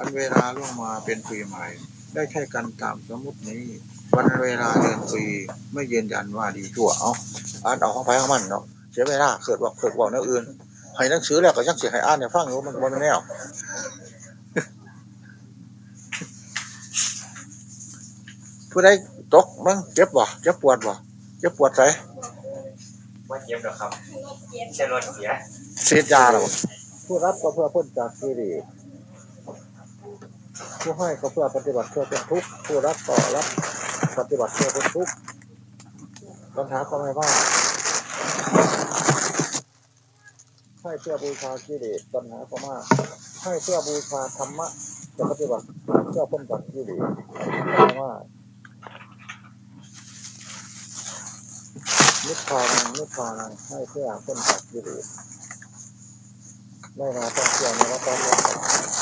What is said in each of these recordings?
อันเวลาล่วงมาเป็นปีใหม่ ได้ใช่กันตามสมมตินี้ วันเวลาเดือนปีไม่ยืนยันว่าดีชั่วเอาอ่านเอาของไปของมันเนาะเสียเวลาเกิดว่าเกิดว่าเนื้ออื่นให้หนังสือแล้วก็ยังเสียให้อ่านเนี่ยฟังอยู่มันมันแนวผู้ใดตกมั้งเจ็บบ่เจ็บปวดบ่เจ็บปวดใส่ว่าเจ็บหรอครับเส้นรถเสียเสียยาหรอผู้รับก็เพื่อพ้นจากกิเลส ผู้ให้ก็เพื่อปฏิบัติเพื่อเป็นทุกข์ผู้รับก็รับปฏิบัติเพื่อเป็นทุกข์ปัญหาก็ไม่ว่าให้เพื่อบูชากิเลสปัญหาก็มากให้เพื่อบูชาธรรมะจะปฏิบัติเพื่อพ้นจากกิเลสปัญหาว่านิพพานังนิพพานังให้เพื่อพ้นจากกิเลสไม่มาต้องเชื่อในวัฏฏะ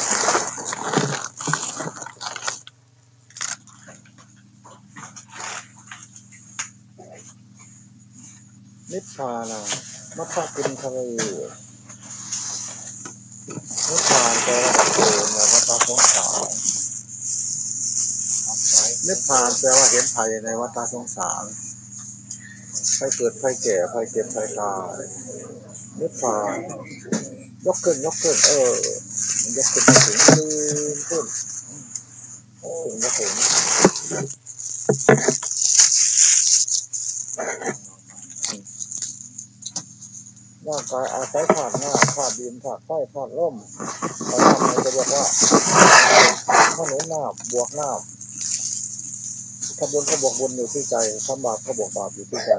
นิพพานังมัคคะกินทะเลนิพพานแปลว่าดับเพลิงในวัฏสงสารนิพพานแปลว่าเห็นภัยในวัฏสงสารภัยเกิดภัยแก่ภัยเจ็บภัยตายนิพพานยกขึ้นยกขึ้นเออยกขึ้นยกถึงขึ้นขึ้นถึงยกถึง ร่างกายอาศัยธาตุหน้าธาตุดินธาตุไฟธาตุลมเราทำอะไรจะเรียกว่าถนนน้ำบวกหน้ำทำบุญก็บวกบุญอยู่ที่ใจทำบาปก็บวกบาปอยู่ที่ใจ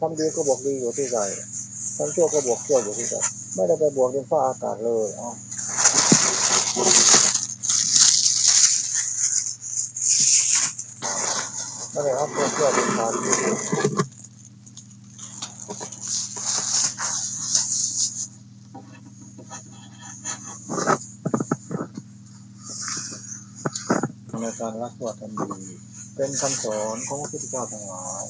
ทำดีก็บวกดีอยู่ที่ใจทำชั่วก็บวกชั่วอยู่ที่ใจไม่ได้ไปบวกดินฟ้าอากาศเลยอ๋อไม่ได้รับตัวเชื่อเป็นควานกา รักตัวทำดี เป็นคำสอนของพระพุทธเจ้าทั้งหลาย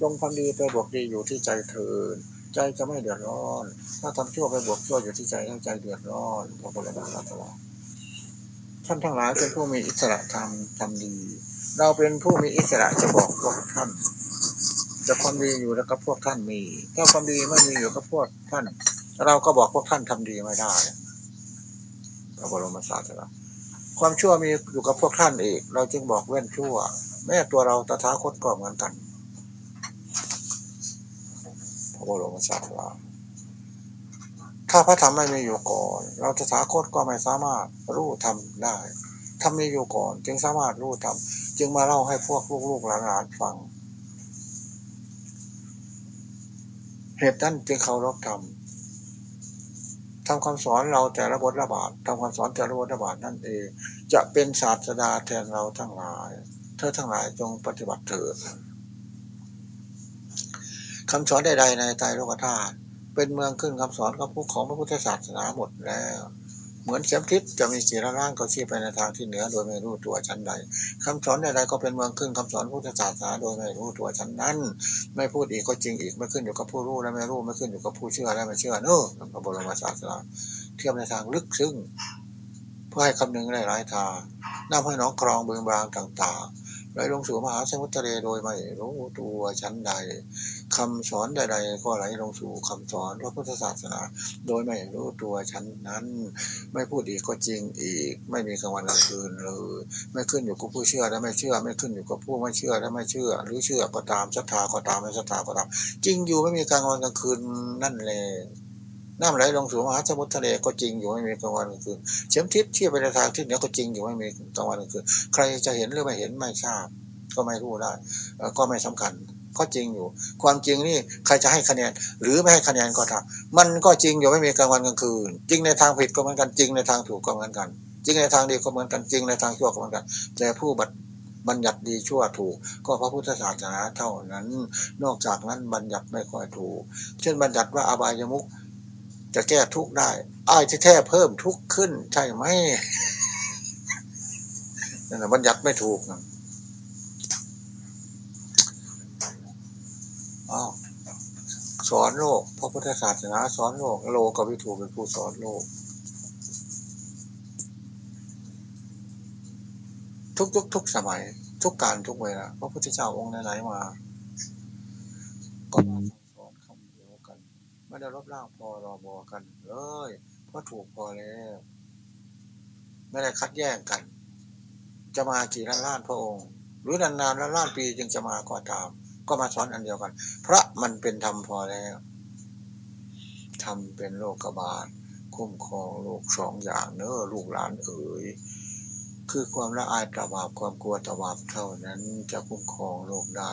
จงทำดีไปบวกดีอยู่ที่ใจเถิดใจจะไม่เดือดร้อน ถ้าทำชั่วไปบวกชั่วอยู่ที่ใจแล้วใจเดือดร้อนพระพุทธเจ้าตรัสท่านทั้งหลายเป็นผู้มีอิสระทำทำดี เราเป็นผู้มีอิสระจะบอกพวกท่านจะความดีอยู่แล้วก็พวกท่านมี ถ้าความดีไม่มีอยู่กับพวกท่าน เราก็บอกพวกท่านทำดีไม่ได้พระบรมศาสดา ความชั่วมีอยู่กับพวกท่านอีก เราจึงบอกเว้นชั่ว แม้ตัวเราตถาคตก็เหมือนกันพระบรมศาสดาถ้าพระธรรมไม่มีอยู่ก่อน เราตถาคตก็ไม่สามารถรู้ธรรมได้ธรรมมีอยู่ก่อน จึงสามารถรู้ธรรมจึงมาเล่าให้พวกลูกๆหลานๆฟังเหตุนั้นจึงเคารพธรรม ทำคำสอนเราแต่ละบทละบาททำคำสอนแต่ละบทละบาทนั่นเอง จะเป็นศาสดาแทนเราทั้งหลาย เธอทั้งหลายจงปฏิบัติเถิดคำสอนใดๆในใจโลกธาตุเป็นเมืองขึ้นคำสอนของผู้ของพระพุทธศาสนาหมดแล้ว เหมือนเสียมทิศจะมีสีร่างก็ชี้ไปในทางที่เหนือโดยไม่รู้ตัวชั้นใดคำสอนใดๆก็เป็นเมืองขึ้นคำสอนพุทธศาสนาโดยไม่รู้ตัวชั้นนั้น ไม่พูดอีกก็จริงอีกไม่ขึ้นอยู่กับผู้รู้และไม่รู้ไม่ขึ้นอยู่กับผู้เชื่อและไม่เชื่อเนอะพระบรมศาสนาเทียบในทางลึกซึ้งเพื่อให้คำนึงหลายทางน้ำให้น้องครองเบืองบางต่างๆ ไหลลงสู่มหาสมุทรทะเลโดยไม่รู้ตัวชั้นใดคำสอนใด ๆ ก็ไหลลงสู่คำสอนพระพุทธศาสนา โดยไม่รู้ตัวชั้นนั้น ไม่พูดอีกก็จริงอีก ไม่มีกลางวันกลางคืนเลยไม่ขึ้นอยู่กับผู้เชื่อและไม่เชื่อ ไม่ขึ้นอยู่กับผู้ไม่เชื่อและไม่เชื่อ หรือเชื่อก็ตามศรัทธาก็ตามไม่ศรัทธาก็ตาม จริงอยู่ไม่มีกลางวันกลางคืนนั่นแหละ น้ำไหลลงสู่มหาสมุทรทะเลก็จริงอยู่ไม่มีกลางวันกลางคืนเฉียมทิศที่ไปในทางที่เหนือก็จริงอยู่ไม่มีกลางวันกลางคืนใครจะเห็นหรือไม่เห็นไม่ทราบ ก็ไม่รู้ได้ก็ไม่สำคัญก็จริงอยู่ ความจริงนี่ใครจะให้คะแนน หรือไม่ให้คะแนนก็ตามมันก็จริงอยู่ไม่มีกลางวันกลางคืน จริงในทางผิดก็เหมือนกันจริงในทางถูกก็เหมือนกัน จริงในทางดีก็เหมือนกันจริงในทางชั่วก็เหมือนกัน แต่ผู้บัตบัญญัติดีชั่วถูก ก็พระพุทธศาสนาเท่านั้น นอกจากนั้นบัญญัติไม่ค่อยถูก เช่นบัญญัติว่าอบายมุก จะแก้ทุกข์ได้ อ้ายที่แท้เพิ่มทุกข์ขึ้น ใช่ไหมนั่นแหละบัญญัติไม่ถูกนะอ้าวสอนโลกพระพุทธศาสนาสอนโลก โลกกับวิถูเป็นผู้สอนโลก ทุกยุคทุกสมัย ทุกการทุกเวลาพระพุทธเจ้าองค์ไหนๆมาก็มาสั่งสอนคำเดียวกัน ได้ลบล้างพอรอบอกันเลยเพราะถูกพอแล้วไม่ได้คัดแย่งกัน จะมากี่ล้านล้านพระองค์ หรือนานๆล้านล้านปีจึงจะมาก็ตาม ก็มาสอนอันเดียวกันเพราะมันเป็นธรรมพอแล้วทำเป็นโลกบาลคุ้มครองโลกสองอย่างเนอลูกหลานเอ๋ยคือความละอายตบาปความกลัวตบาปเท่านั้นจะคุ้มครองโลกได้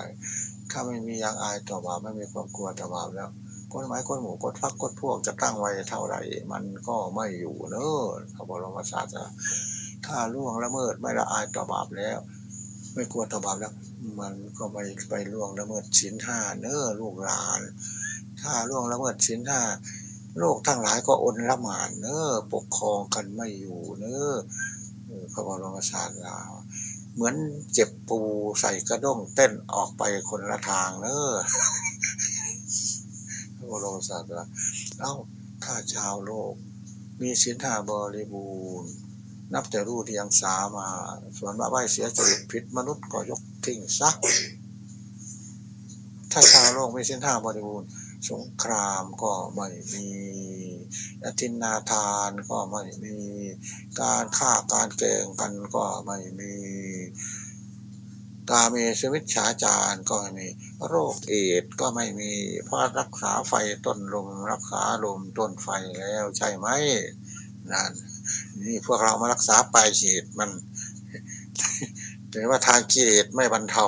ถ้าไม่มียังอายตบาปไม่มีความกลัวตบาปแล้ว กฎหมายกฎหมู่กฎพักกฎพวกจะตั้งไว้เท่าไหร่ มันก็ไม่อยู่เนอพระบรมศาสดาถ้าล่วงละเมิดไม่ละอายต่อบาปแล้ว ไม่กลัวต่อบาปแล้ว มันก็ไม่ไปล่วงละเมิดชิ้นห้าเนอลูกหลาน ถ้าล่วงละเมิดชิ้นห้าโลกทั้งหลายก็อนละหมานเนอปกครองกันไม่อยู่เนอพระบรมศาสดาเหมือนเจ็บปูใส่กระด้งเต้นออกไปคนละทางเนอ บรมศาสดาเอ้าถ้าชาวโลก มีสินธาบริบูรณ์นับแต่รู้ที่ยังสามา ส่วนว่าไหวเสียจริตผิดมนุษย์ก็ยกทิ้งซะถ้าชาวโลกไม่สินธาบริบูรณ์ สงครามก็ไม่มีอธินาทานก็ไม่มี การฆ่าการเกงกันก็ไม่มี ตาเมสวิชฉาจารก็ไม่มี โรคเอดก็ไม่มีเพราะรักษาไฟต้นลมรักษาลมต้นไฟแล้วใช่ไหมนั่นนี่พวกเรามารักษาปลายเฉีดมันแต่ว่าทางกิเลสไม่บรรเทา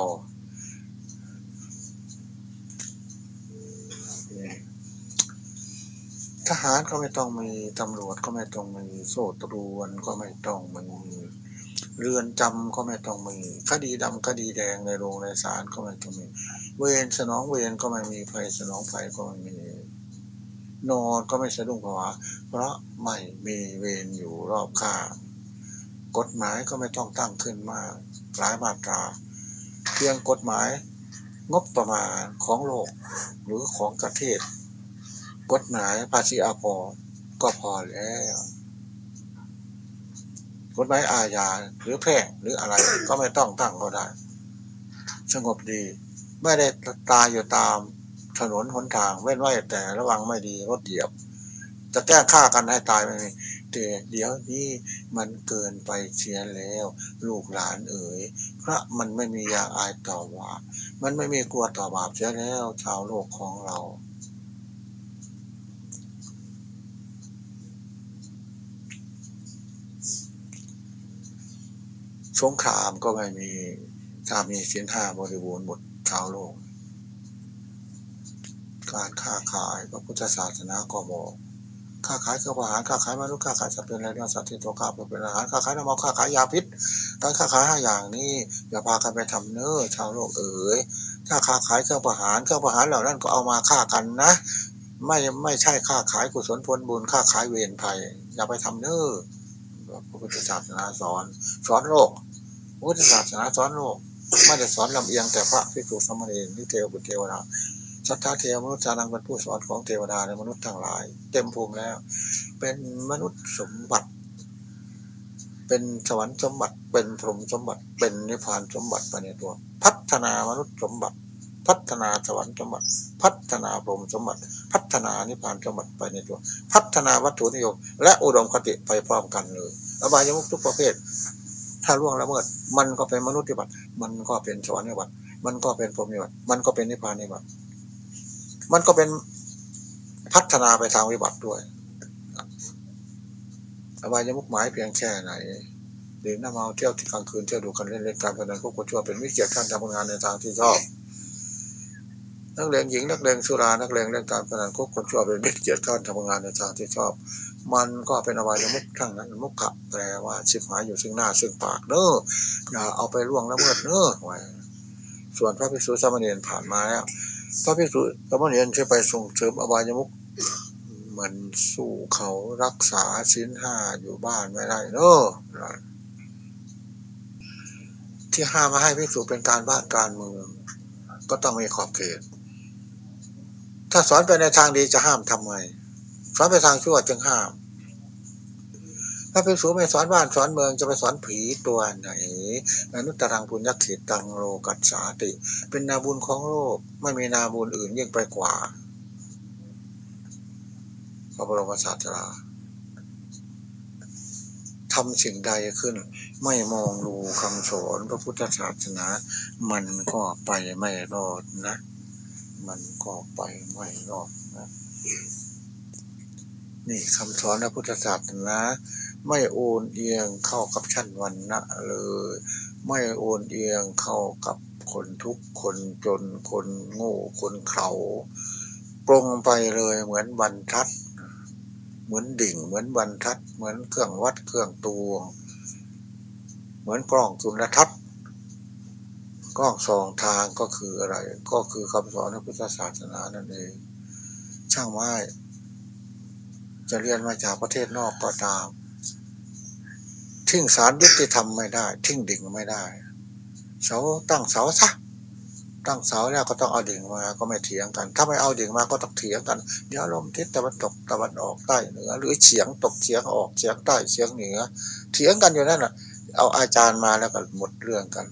ทหารก็ไม่ต้องมี ตำรวจก็ไม่ต้องมี โซ่ตรวนก็ไม่ต้องมี เรือนจำก็ไม่ต้องมีคดีดำคดีแดงในโรงในศาลก็ไม่ต้องมี เวรสนองเวรก็ไม่มีไฟสนองไฟก็ไม่มีนอนก็ไม่สะดุ้งภาวะเพราะไม่มีเวรอยู่รอบข้างกฎหมายก็ไม่ต้องตั้งขึ้นมากหลายมาตรา เพียงกฎหมายงบประมาณของโลก หรือของประเทศ กฎหมายภาษีอาภรก็พอแล้ว กฎหมายอาญาหรือแพ่งหรืออะไรก็ไม่ต้องตั้งก็ได้ สงบดี ไม่ได้ตายอยู่ตามถนนหนทางเว้นไว้แต่ระวังไม่ดีรถเหยียบ จะแก้ฆ่ากันให้ตายไม่มีแต่เดี๋ยวนี้มันเกินไปเสียแล้ว ลูกหลานเอ๋ยเพราะมันไม่มียาอายต่อบาปมันไม่มีกลัวต่อบาปเสียแล้ว ชาวโลกของเรา สงครามก็ไม่มีถ้ามีสินห้าบริบูรณ์หมดชาวโลก การค้าขายพระพุทธศาสนาก็บอกค้าขายเครื่องอาหารค้าขายมนุษย์ค้าขายสัตว์เป็นอะไรเนี่ยสัตว์ที่ตัวข้าเป็นอาหารค้าขายน้ำมันค้าขายยาพิษการค้าขายห้าอย่างนี้อย่าพากันไปทำเน้อชาวโลกเอ๋ยถ้าค้าขายเครื่องประหารเครื่องประหารเหล่านั้นก็เอามาฆ่ากันนะ ไม่ไม่ใช่ค้าขายกุศลผลบุญค้าขายเวรภัย อย่าไปทำเน้อพระพุทธศาสนาสอน สอนโลก พุทธศาสนาสอนโลกไม่ได้สอนลำเอียงแต่พระภิกษุสมณีนิเทวบุตรเทวดาสัทธาเทวมนุษย์จานังเป็นผู้สอนของเทวดาในมนุษย์ทั้งหลาย เต็มภูมิแล้ว เป็นมนุษย์สมบัติ เป็นสวรรค์สมบัติ เป็นพรหมสมบัติ เป็นนิพพานสมบัติไปในตัว พัฒนามนุษย์สมบัติ พัฒนาสวรรค์สมบัติ พัฒนาพรหมสมบัติ พัฒนานิพพานสมบัติไปในตัว พัฒนาวัตถุนิยม และอุดมคติไปพร้อมกันเลยอบายมุกทุกประเภท ถ้าล่วงละเมิด มันก็เป็นมนุษย์นิบัติมันก็เป็นสวรรค์นิบัติมันก็เป็นพรหมนิบัติมันก็เป็นนิพพานนิบัติมันก็เป็นพัฒนาไปทางวิบัติด้วยอบายมุกหมายเพียงแค่ไหนดื่มน้ำเมาเที่ยวที่กลางคืนเที่ยวดูกันเล่นเล่นการพนันพวกคนชั่วเป็นวิเกียรการทำงานในทางที่ชอบนักเลงหญิงนักเลงสุรานักเลงเล่นการพนันพวกคนชั่วเป็นวิเกียรการทำงานในทางที่ชอบ มันก็เป็นอวัยมุกทั้งนั้นมุกขะแปลว่าชิบหายอยู่ซึ่งหน้าซึ่งปากเนอะอย่าเอาไปล่วงละเมิดเนอะไว้ส่วนพระภิกษุสามเณรผ่านมาแล้วพระภิกษุสามเณรจะไปส่งเสริมอวัยมุกเหมือนสู้เขารักษาชิ้นห้าอยู่บ้านไม่ได้เนอะที่ห้ามาให้ภิกษุเป็นการบ้านการเมืองก็ต้องมีขอบเขต ถ้าสอนไปในทางดีจะห้ามทำไม อนไปทางชั่วจึงห้าม ถ้าเป็นสูไม่สอนบ้านสอนเมืองจะไปสอนผีตัวไหนอนุตตรังปุญญขิตังโลกัสสาติ เป็นนาบุญของโลก ไม่มีนาบุญอื่นยิ่งไปกว่าพระบรมศาสดาทำสิ่งใดขึ้น ไม่มองดูคำสอนพระพุทธศาสนา มันก็ไปไม่รอดนะ มันก็ไปไม่รอดนะ นี่คำสอนพระพุทธศาสนาไม่โอนเอียงเข้ากับชั้นวันนะเลย ไม่โอนเอียงเข้ากับคนทุกคนจนคนโง่คนเขาปรงไปเลยเหมือนบรรทัด เหมือนดิ่ง เหมือนบรรทัด เหมือนเครื่องวัดเครื่องตวง เหมือนกล้องจุลทรรศน์กล้องสองทางก็คืออะไร ก็คือคำสอนพระพุทธศาสนานั่นเองช่างไม้ จะเรียนมาจากประเทศนอกก็ตาม ทิ้งสารยุติธรรมไม่ได้ ทิ้งดิ่งไม่ได้ เสาตั้งเสาซะตั้งเสาเนี่ยก็ต้องเอาดิ่งมาก็ไม่เถียงกัน ถ้าไม่เอาดิ่งมาก็ต้องเถียงกัน เดี๋ยวลมทิศตะวันตกตะวันออกใต้เหนือ หรือเฉียงตกเฉียงออกเฉียงใต้เฉียงเหนือ เถียงกันอยู่นั่นน่ะ เอาอาจารย์มาแล้วก็หมดเรื่องกัน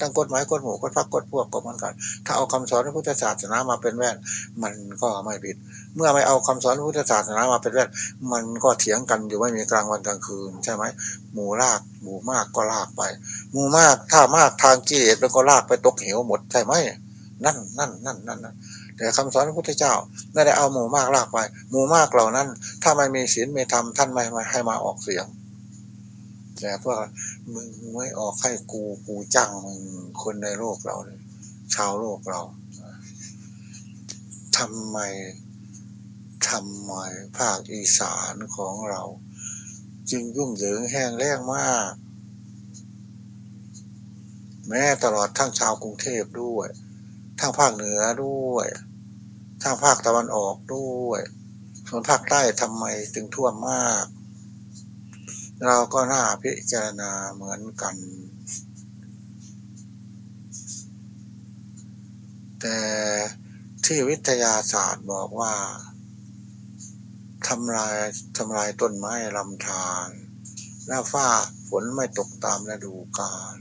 ตั้งกฎหมายกฎหมู่กฎพักกฎพวกก็เหมือนกัน ถ้าเอาคำสอนพระพุทธศาสนามาเป็นแว่น มันก็ไม่ผิด เมื่อไม่เอาคำสอนพระพุทธศาสนามาเป็นแว่น มันก็เถียงกันอยู่ไม่มีกลางวันกลางคืนใช่ไหมหมู่ลากหมู่มากก็ลากไป หมู่มากถ้ามากทางกิเลสมันก็ลากไปตกเหวหมดใช่ไหมนั่นนั่นนั่นนั่นแต่คำสอนพระพุทธเจ้าไม่ได้เอาหมู่มากลากไป หมู่มากเหล่านั้น ถ้าไม่มีศีลไม่ทำท่านไม่ให้มาออกเสียง แต่พวกมึงไม่ออกให้กูกูจ้างมึงคนในโลกเราเลยชาวโลกเราทำไมทำไมภาคอีสานของเรา จึงยุ่งเหยิงแห้งแล้งมาก แม้ตลอดทั้งชาวกรุงเทพด้วย ทั้งภาคเหนือด้วย ทั้งภาคตะวันออกด้วย ส่วนภาคใต้ทำไมถึงท่วมมาก เราก็น่าพิจารณาเหมือนกัน แต่ที่วิทยาศาสตร์บอกว่าทำลายทำลายต้นไม้ลำธารแล้วฟ้าฝนไม่ตกตามฤดูกาล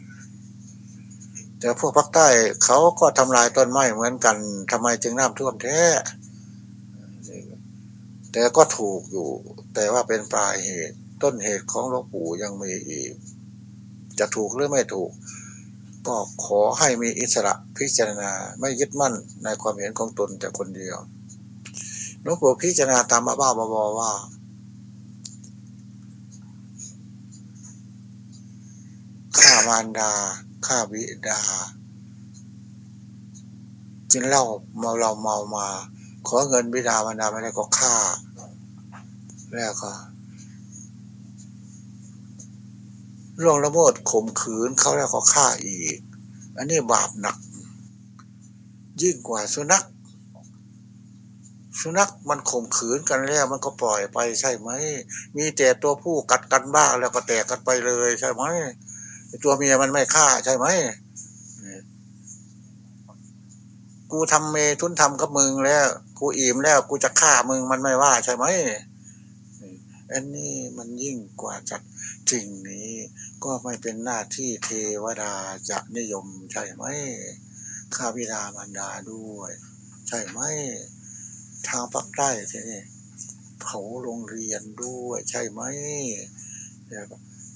แต่พวกภาคใต้เขาก็ทำลายต้นไม้เหมือนกันทำไมจึงน้ำท่วมแท้แต่ก็ถูกอยู่ แต่ว่าเป็นปลายเหตุ ต้นเหตุของหลวงปู่ยังมีอีก จะถูกหรือไม่ถูก ก็ขอให้มีอิสระพิจารณาไม่ยึดมั่นในความเห็นของตนแต่คนเดียวหลวงปู่พิจารณาตามบ้าบ้าบอว่าข้ามารดาข้าบิดากินเหล้าเมาเราเมามา ขอเงินบิดามารดาไม่ได้ก็ฆ่า แล้วก็ ล่วงละเมิดข่มขืนเขาแล้วก็ฆ่าอีก อันนี้บาปหนัก ยิ่งกว่าสุนัข สุนัขมันข่มขืนกันแล้ว มันก็ปล่อยไปใช่ไหม มีแต่ตัวผู้กัดกันบ้างแล้วก็แตกกันไปเลยใช่ไหม ตัวเมียมันไม่ฆ่าใช่ไหม กูทำเมทุนทำกับมึงแล้ว กูอิ่มแล้ว กูจะฆ่ามึงมันไม่ว่าใช่ไหม อันนี้มันยิ่งกว่าจัดสิ่งนี้ก็ไม่เป็นหน้าที่เทวดาจะนิยมใช่ไหมข้าพิดามารดาด้วย ใช่ไหมทางปักใต้ใช่ไหมเผาโรงเรียนด้วย ใช่ไหม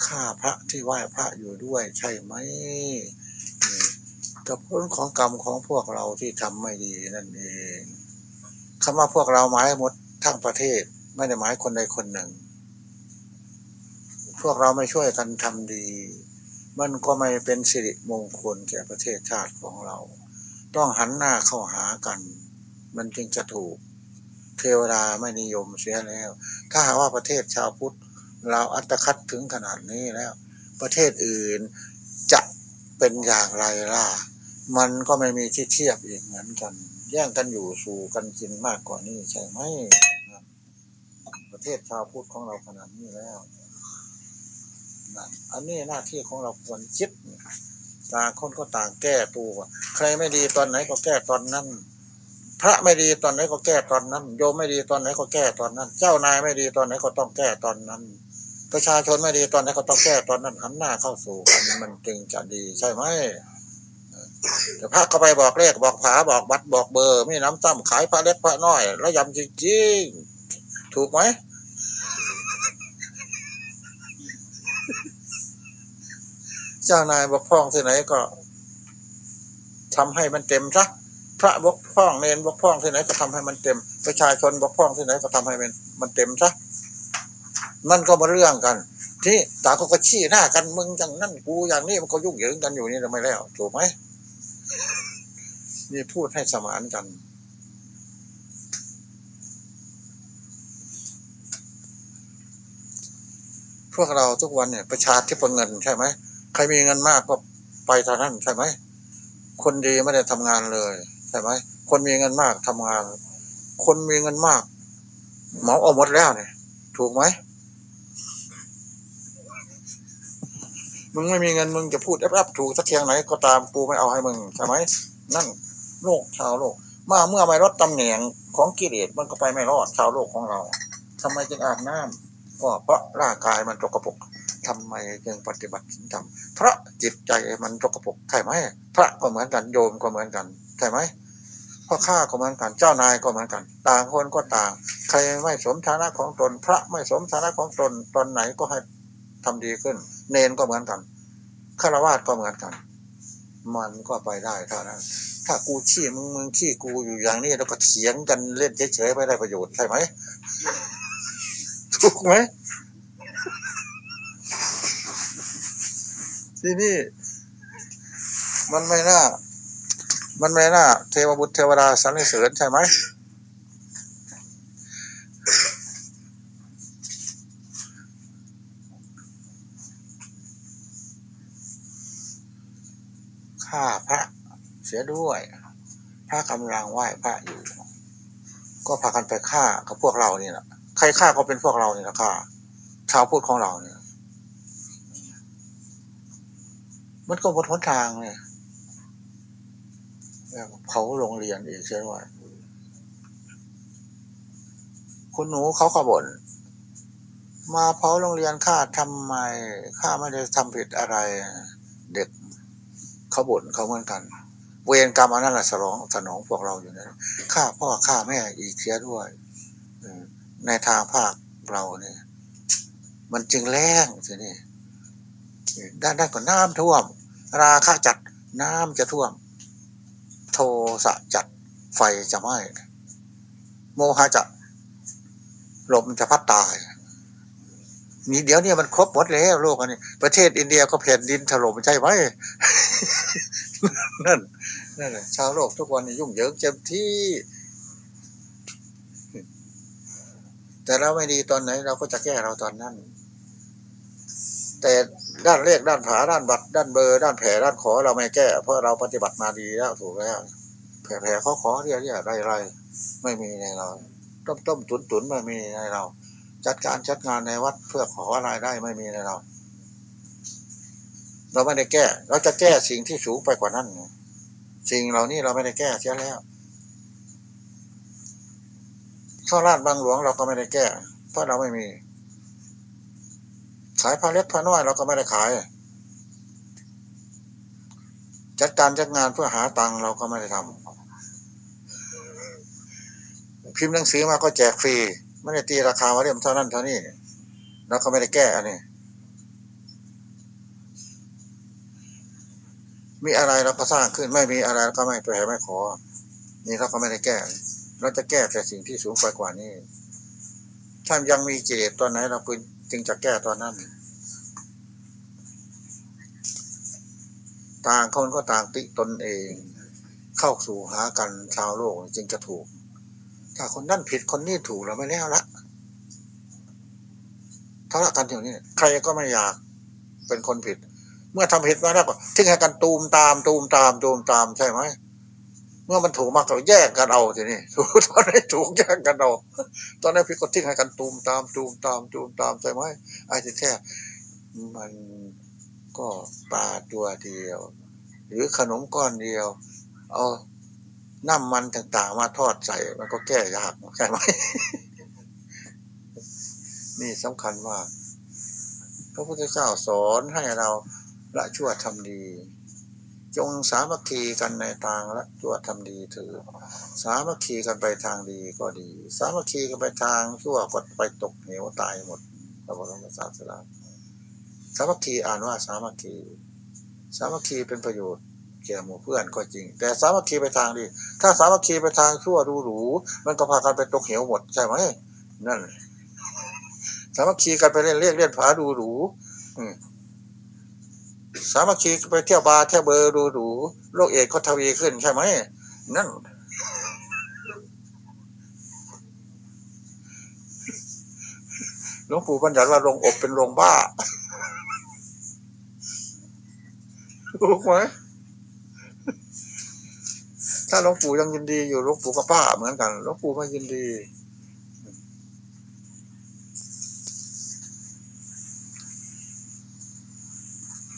ฆ่าพระที่ไหว้พระอยู่ด้วย ใช่ไหมกับผลของกรรมของพวกเราที่ทำไม่ดีนั่นเองคำว่าพวกเราหมายหมดทั้งประเทศ ไม่ได้หมายคนใดคนหนึ่ง พวกเราไม่ช่วยกันทำดี มันก็ไม่เป็นสิริมงคลแก่ประเทศชาติของเรา ต้องหันหน้าเข้าหากัน มันจึงจะถูก เทวดาไม่นิยมเสียแล้ว ถ้าหากว่าประเทศชาวพุทธ เราอัตคัดถึงขนาดนี้แล้ว ประเทศอื่นจะเป็นอย่างไรล่ะ มันก็ไม่มีที่เทียบอีกเหมือนกัน แย่งกันอยู่สู่กันกินมากกว่านี้ใช่ไหม ประเทศชาวพุทธของเราขนาดนี้แล้ว อันนี้หน้าที่ของเราควรคิดต่างคนก็ต่างแก้ตัว ใครไม่ดีตอนไหนก็แก้ตอนนั้น พระไม่ดีตอนไหนก็แก้ตอนนั้น โยมไม่ดีตอนไหนก็แก้ตอนนั้น เจ้านายไม่ดีตอนไหนก็ต้องแก้ตอนนั้น ประชาชนไม่ดีตอนนั้นก็ต้องแก้ตอนนั้นหันหน้าเข้าสู่กันมันจึงจะดีใช่ไหมแต่พระก็ไปบอกเลขบอกผาบอกบัตรบอกเบอร์ ไม่น้ำตั้มขายพระเล็กพระน้อย แล้วยำจริงๆถูกไหม เจ้านายบกพร่องที่ไหนก็ทำให้มันเต็มซะพระบกพร่องเนนบกพร่องที่ไหนก็ทำให้มันเต็ม ประชาชนบกพร่องที่ไหนก็ทำให้มันมันเต็มซะมันก็มาเรื่องกัน ที่ตาก็ก็ชี้หน้ากันมึงอย่างนั่นกูอย่างนี้มันก็ยุ่งเหยิงกันอยู่นี่ทำไมแล้วถูกไหมนี่พูดให้สมานกันพวกเราทุกวันเนี่ยประชาธิปเงินใช่ไหม ใครมีเงินมากก็ไปทางนั้นใช่ไหม คนดีไม่ได้ทำงานเลยใช่ไหม คนมีเงินมากทำงาน คนมีเงินมากเหมาเอาหมดแล้วเนี่ย ถูกไหมมึงไม่มีเงินมึงจะพูดแอบๆถูกสักเทียงไหนก็ตามกูไม่เอาให้มึงใช่ไหมนั่นโลกชาวโลก มาเมื่อไม่ลดตำแหน่งของกิเลสมันก็ไปไม่รอดชาวโลกของเราทำไมจึงอาบน้ำก็เพราะร่างกายมันตกกระปก ทำไมจึงปฏิบัติธรรมเพราะจิตใจมันตกระปกใช่ไหมพระก็เหมือนกันโยมก็เหมือนกันใช่ไหมพ่อข้าก็เหมือนกันเจ้านายก็เหมือนกัน ต่างคนก็ต่าง ใครไม่สมฐานะของตน พระไม่สมฐานะของตนตอนไหนก็ให้ทำดีขึ้น เนนก็เหมือนกันฆราวาสก็เหมือนกัน มันก็ไปได้เท่านั้นถ้ากูขี้มึงมึงขี้กูอยู่อย่างนี้แล้วก็เถียงกันเล่นเฉยๆไม่ได้ประโยชน์ใช่ไหมถูกไหม ที่นี่มันไม่น่า มันไม่น่า เทวบุตรเทวดาสรรเสริญใช่ไหมฆ่าพระเสียด้วย พระกำลังไหว้พระอยู่ ก็พากันไปฆ่ากับพวกเรานี่แหละใครฆ่าก็เป็นพวกเรานี่แหละฆ่าชาวพูดของเราเนี่ย มันก็หมดหนทางเนี่ยเผาโรงเรียนอีกเช่นว่า คุณหนูเขาขบนมาเผาโรงเรียนข้าทำไมข้าไม่ได้ทำผิดอะไร เด็กเขาบ่นเขาเหมือนกัน เวรกรรมอันนั้นแหละสนองสนองพวกเราอยู่นะฆ่าพ่อฆ่าแม่อีกเสียด้วยในทางภาคเราเนี่ย มันจึงแรงสินี่ด้านด้านก็น้ำท่วม ราคาจัดน้ำจะท่วม โทสะจัดไฟจะไหม้โมหะจะลมจะพัดตายนี่เดี๋ยวนี้มันครบหมดแล้วโลกอันนี้ ประเทศอินเดียก็แผ่นดินถล่มใช่ไหมนั่นนั่นแหละชาวโลกทุกวันนี้ยุ่งเหยิงเต็มที่ แต่เราไม่ดีตอนไหน เราก็จะแก้เราตอนนั้น แต่ ด้านเลขด้านผาด้านบัตรด้านเบอร์ด้านแผลด้านขอเราไม่แก้ เพราะเราปฏิบัติมาดีแล้วถูกแล้ว แผลแผลขอขอเรียเรียไรไรไม่มีในเรา ต้มต้มตุนตุนไม่มีในเรา จัดการจัดงานในวัดเพื่อขอรายได้ไม่มีในเรา เราไม่ได้แก้ เราจะแก้สิ่งที่สูงไปกว่านั้นสิ่งเหล่านี้เราไม่ได้แก้เสียแล้วข้าราดบางหลวงเราก็ไม่ได้แก้ เพราะเราไม่มี ขายผ้าเล็กผ้าน้อยเราก็ไม่ได้ขาย จัดการจัดงานเพื่อหาตังเราก็ไม่ได้ทำพิมพ์หนังสือมาก็แจกฟรี ไม่ได้ตีราคาว่าเรียมเท่านั้นเท่านี้เราก็ไม่ได้แก้อันนี้มีอะไรเราก็สร้างขึ้นไม่มีอะไรเราก็ไม่ไปไม่ขอ นี่เราก็ไม่ได้แก้ เราจะแก้แต่สิ่งที่สูงไปกว่านี้ ถ้ายังมีกิเลสตอนไหนเรา จึงจะแก้ตอนนั้น ต่างคนก็ต่างติตนเอง เข้าสู่หากันชาวโลกจึงจะถูก ถ้าคนนั่นผิดคนนี้ถูกเราไม่แล้วละทะเลาะกันอย่างนี้ใครก็ไม่อยากเป็นคนผิด เมื่อทำผิดมาแล้วก็ทิ้งให้กันตูมตามตูมตามตูมตามใช่ไหม เมื่อมันถูกมากก็แยกกันเอาทีนี้ถูกตอนนี้ถูกแยกกันเอาตอนนี้ผิดก็ทิ้งให้กันตูมตามตูมตามตูมตามใช่ไหมไอ้ที่แท้มันก็ปลาตัวเดียว หรือขนมก้อนเดียว เอาน้ำมันต่างๆมาทอดใส่ มันก็แก้ยากใช่ไหมนี่สำคัญว่าพระพุทธเจ้าสอนให้เราละชั่วทำดี จงสามัคคีกันในทางละชั่วทำดีเถือสามัคคีกันไปทางดีก็ดี สามัคคีกันไปทางชั่วก็ไปตกเหวตายหมดพระบรมศาสดาสามัคคีอ่านว่าสามัคคี สามัคคีเป็นประโยชน์แก่หมู่เพื่อนก็จริง แต่สามัคคีไปทางดี ถ้าสามัคคีไปทางชั่วดูหรูมันก็พากันไปตกเหวหมดใช่ไหมนั่นสามัคคีกันไปเล่นเรียกเล่นผาดูหรู สามัคคีไปเที่ยวบาร์เที่ยวเบอร์ดูหรูโลกเอกก็ทวีขึ้นใช่ไหมนั่นหลวงปู่บัญญัติว่าลงอบเป็นโรงบ้าถูกไหมถ้าหลวงปู่ยังยินดีอยู่หลวงปู่กับป้าเหมือนกันหลวงปู่ไม่ยินดี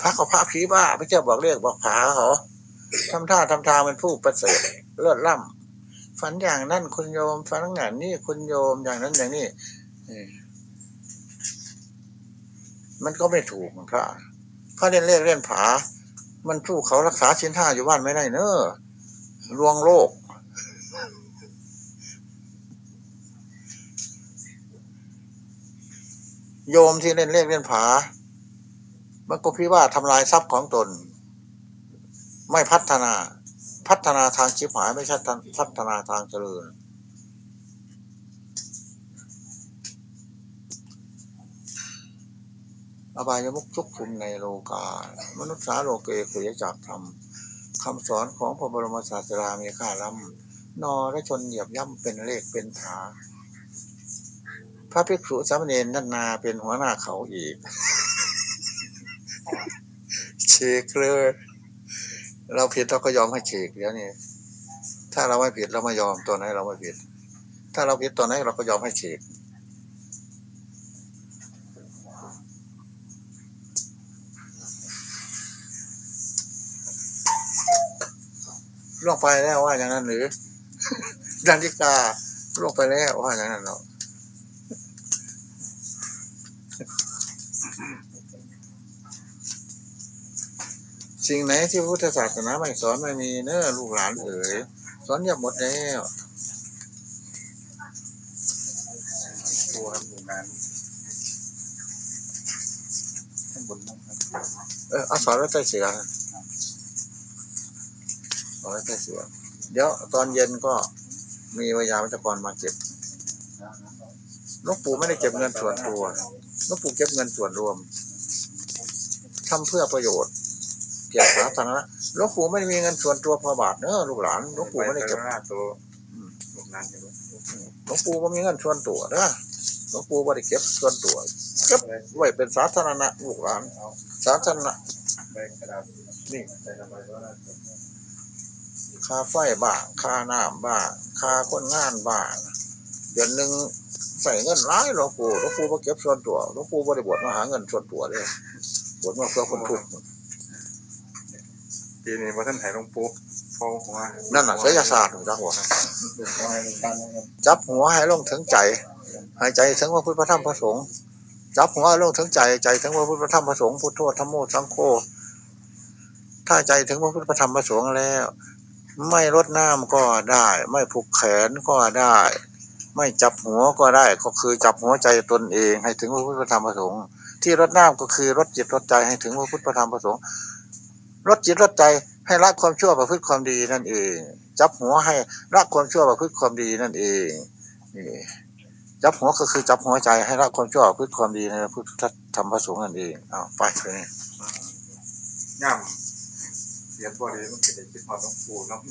พระกับพระผีบ้าพระเจ้าบอกเรียกบอกผาเขาทำท่าทำทางเป็นผู้ประเสริฐเลิศล่ำฝันอย่างนั้นคุณโยม ฝันอย่างนี้คุณโยมอย่างนั้นอย่างนี้มันก็ไม่ถูกพระพระเล่นเรียกเล่นผา มันสู้เขารักษาชิ้นท่าอยู่บ้านไม่ได้เนอะลวงโลก โยมที่เล่นเลขเล่นผา มันก็พี่ว่าทำลายทรัพย์ของตน ไม่พัฒนา พัฒนาทางชิบหายไม่ใช่พัฒนาทางเจริญ อบายมุกทุกคุมในโลกา มนุษย์สาโลเกเขยจากธรรมคำสอนของพระบรมศาสดามีค่าล้ำนอและชนเหยียบย่ำเป็นเลขเป็นผาพระภิกษุสามเณรนันนาเป็นหัวหน้าเขาอีก เชกเลยเราผิดเราก็ยอมให้เชกเดี๋ยวนี้ถ้าเราไม่ผิดเราไม่ยอมตัวไหนเราไม่ผิด ถ้าเราผิดตัวไหนเราก็ยอมให้เชกล่วงไปแล้วว่าอย่างนั้นหรือดันทิกาล่วงไปแล้วว่าอย่างนั้นเนาะ สิ่งไหนที่พุทธศาสนาไม่สอนไม่มีเนอลูกหลานเอ๋ยสอนอยับหมดแล้วตัวหมู่งานข้างบนเออเอาสอนแล้วใจเสียขอให้เสือเดี๋ยวตอนเย็นก็มีวิญญาณวิจกรมาเก็บลูกปู่ไม่ได้เก็บเงินส่วนตัวลูกปู่เก็บเงินส่วนรวมทำเพื่อประโยชน์ เกี่ยวกับสาธารณะลูกปู่ไม่ได้มีเงินส่วนตัวพอบาทเนอะลูกหลานลูกปู่ไม่ได้เก็บตัวลูกหลานลูกปู่ก็มีเงินส่วนตัวนะลูกปู่ไม่ได้เก็บส่วนตัวเก็บไว้เป็นสาธารณะลูกหลานสาธารณะนี่ค่าไฟบ้างค่าน้ำบ้างค่าคนงานบ้างเดือนหนึ่งใส่เงินร้ายหลวงปู่หลวงปู่มาเก็บส่วนตัวหลวงปู่บริบทมาหาเงินส่วนตัวเลยบวชมาเพื่อคนทุกข์ ปีนี้ว่าท่านถ่ายหลวงปู่ฟองหัวนั่นน่ะศิลศาสตร์จับหัวจับหัวให้ลงถึงใจหายใจถึงว่าพุทธธรรมพระสงฆ์จับหัวลงถึงใจใจถึงว่าพุทธธรรมพระสงฆ์พุทโธธรรมโมสังโฆถ้าใจถึงว่าพุทธธรรมพระสงฆ์แล้ว ไม่ลดน้ำก็ได้ ไม่ผูกแขนก็ได้ ไม่จับหัวก็ได้ ก็คือจับหัวใจตนเอง ให้ถึงพระพุทธธรรมประสงค์ที่ลดน้ำก็คือลดจิตลดใจให้ถึงพระพุทธธรรมประสงค์ ลดจิตลดใจให้ละความชั่วประพฤติความดีนั่นเอง จับหัวให้ละความชั่วประพฤติความดีนั่นเองนี่จับหัวก็คือจับหัวใจให้ละความชั่วประพฤติความดีในพระพุทธธรรมประสงค์นั่นเองอ้าวไปเลยย่ำเสียงพอดีมันเป็นคิดพอหลวงปู่เนาะ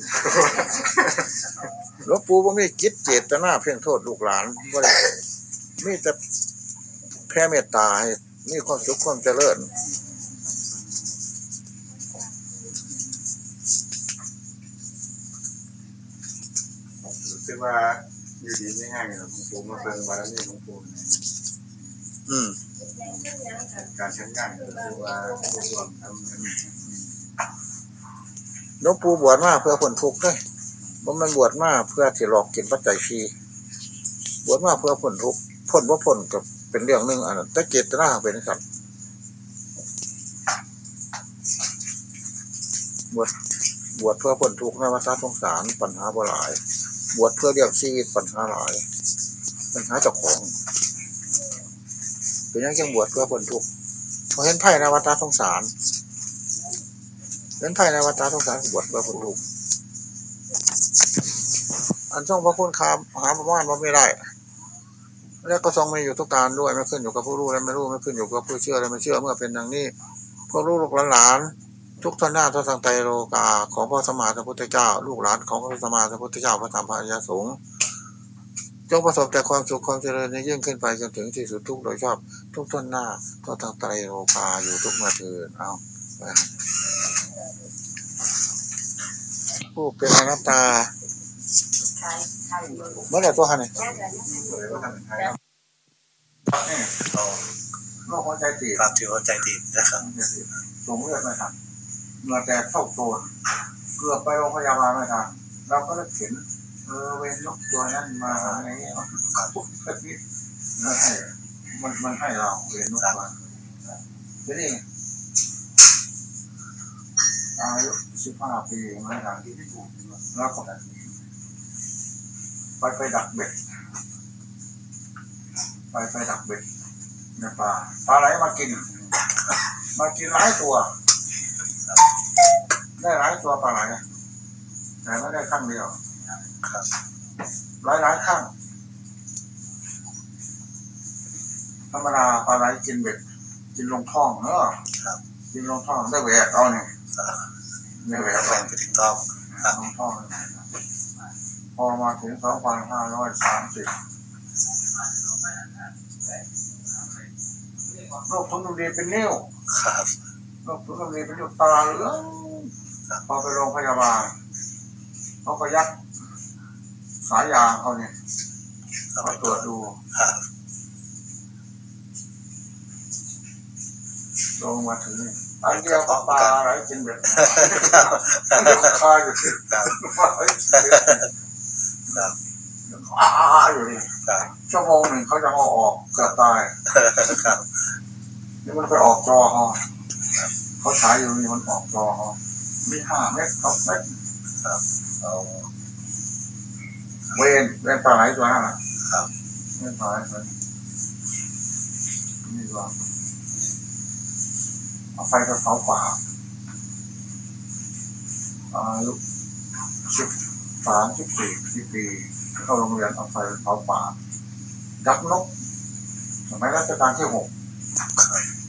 หลวงปู่ว่ามีกิจเจตนาเพียงโทษลูกหลานว่ามีแต่แพ่เมตตาให้มีความสุขความเจริญ คือว่าอยู่ดีไม่ง่ายเลยหลวงปูมาเพิ่งบารมีหลวงปูอืมการใช้งานคือว่าผมทำหลวงปูบวชมาเพื่อผลทุกข์เลยว่ามันบวชมาเพื่อที่หลอกกินปัจจัยฟรีบวชมาเพื่อผลทุกพ้นว่าพ้นกับเป็นเรื่องหนึ่งอันแต่เกีจตนาเป็นสัตว์บวชบวชเพื่อผลทุกข์นะวัฏสงสารปัญหาบ่หลาย บวชเพื่อเรียบชีวิตปัญหาหลายปัญหาเจ้าของเป็นยังยังบวชเพื่อพ้นทุกข์พอเห็นไพ่ในวัฏสงสารเห็นไพ่ในวัฏสงสารบวชเพื่อพ้นทุกข์อันทรงพระคุณคามหาประมาณว่าไม่ได้และก็ทรงมีอยู่ทุกการด้วยไม่ขึ้นอยู่กับผู้รู้และไม่รู้ไม่ขึ้นอยู่กับผู้เชื่อและไม่เชื่อเมื่อเป็นดังนี้พวกลูกหลาน ทุกท่านหน้าทุกทางไตรโลกา ของพระสมมาสัมพุทธเจ้า ลูกหลานของพระสมมาสัมพุทธเจ้าพระธรรมพระอริยสงฆ์จงประสบแต่ความสุขความเจริญในยิ่งขึ้นไปจนถึงที่สุดทุกโดยชอบ ทุกท่านหน้าทุกทางไตรโลกาอยู่ทุกเมื่อเทินเอาผู้เป็นอนัตตาเมื่อไหร่ตัวหันเนี่ยเลยว่าท่านไทยครับนี่เอาโรคหัวใจตีบความที่หัวใจตีบนะครับสูงเลือดไม่ทัน เหงื่อแตกเข้าโซนเกือบไปโรงพยาบาลไม่ทันเราก็เลยเข็นเออเวนนกตัวนั้นมาหาไงเงี้ยปุ๊บนี้แล้วให้มันมันให้เราเวนนกมาทีนี้อายุสิบห้าปีไม่ทันแล้วก็ไปไปดักเบ็ด ไปไปดักเบ็ดในป่าปลาไหลมากิน มากินหลายตัว ได้หลายตัวปลาไหลแต่ไม่ได้ข้างเดียวครับหลายหลายข้างธรรมดาปลาไหลกินเบ็ด กินลงท้องเนอะครับกินลงท้องได้แหวกเอาเนี่ยอ่าได้แหวกแบ่เอางไปถึงท้องครับลงท้องเลยพอมาถึงสองพันห้าร้อยสามสิบโรคทุนดีเป็นนิ้วครับ โรคทุนดีเป็นนิ้วตาเหลืองพอไปโรงพยาบาลเขาก็ยัดสายยางเขาเนี่ยเอามาไปตตรรววจจดูครับลงมาถึงนี่อันเดียวกับปลาไหลกินเบ็ดครับอันเดียวกับปลาอยู่ที่ครับครับอ้าอยู่นี่ครับชั่วโมงหนึ่งเขาจะเอาออกเกือบตายครับนี่มันไปออกจอฮอ เขาฉายอยู่นี่มันออกจอฮอมีห้าเมตรสองเมตรเอาเวนเวนปลาไหลตัวนั้นน่ะครับเวนปลาไหลตัวนี้นี่ว่าเอาไฟไปเผาป่าอายุสิบสามสิบสี่สิบปีเข้าโรงเรียนเอาไฟไปเผาป่าดักนกสมัยรัชกาลที่หก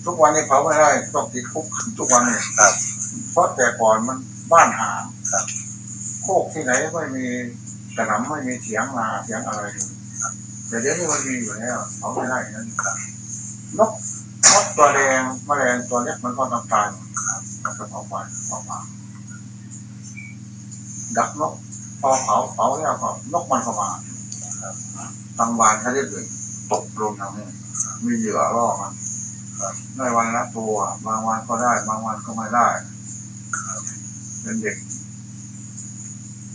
ทุกวันนี้เผาไม่ได้ต้องติดคุกทุกวันนี้ครับ เพราะแต่ก่อนมันบ้านห่างครับโคกที่ไหนไม่มีกระหน่ำไม่มีเถียงนาเถียงอะไรเลยแต่เดี๋ยวนี้มันมีอยู่แล้วเขาไม่ได้นั่นครับนกนกตัวแดงแมลงตัวเล็กมันก็ต้องตายครับก็จะเผาไปเผามาดักนกพอเผาเผาแล้วก็นกมันเข้ามาตังบานเขาเรียกเลยตกลงทางนี้มีเหยื่อล่อมัน ได้วันละตัว บางวันก็ได้ บางวันก็ไม่ได้ เป็นเด็ก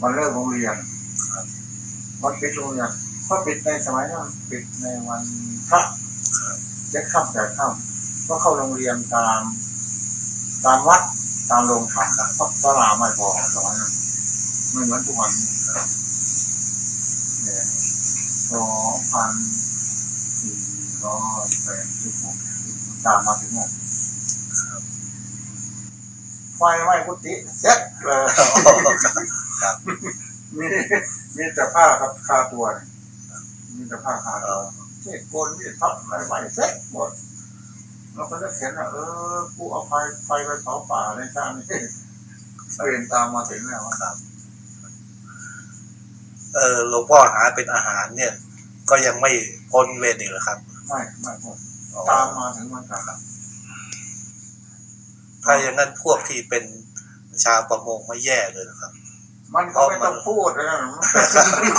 วันเลิกโรงเรียนวันปิดโรงเรียนก็ปิดในสมัยนั้นปิดในวันพระเจ็ดค่ำแต่ค่ำก็เข้าโรงเรียนตาม ตามวัดตามโรงธรรมเพราะตลาไม่พอสมัยนั้นไม่เหมือนทุกวันเนี่ยสองพันสี่ร้อยแปดสิบ ตามมาถึงหกไฟไหม้กุฏิเซ็ตเลยครับมีมีแต่ผ้าครับคาตัวเนี่ยมีแต่ผ้าคาตัวเช็ดโกนมีดทับอะไรไหม้เซ็ตหมดเราก็จะเขียนว่าเออกูเอาไฟไฟไปเผาป่าในชาตินี้เรียนตามมาถึงแล้วว่าครับเออหลวงพ่อหาเป็นอาหารเนี่ย ก็ยังไม่พ้นเวรอีกเหรอครับ ไม่ ไม่หมดอ๋อ ตามมาถึงมันกันถ้าอย่างนั้นพวกที่เป็นชาวประมงไม่แย่เลยนะครับ มันก็ไม่ต้องพูดนะ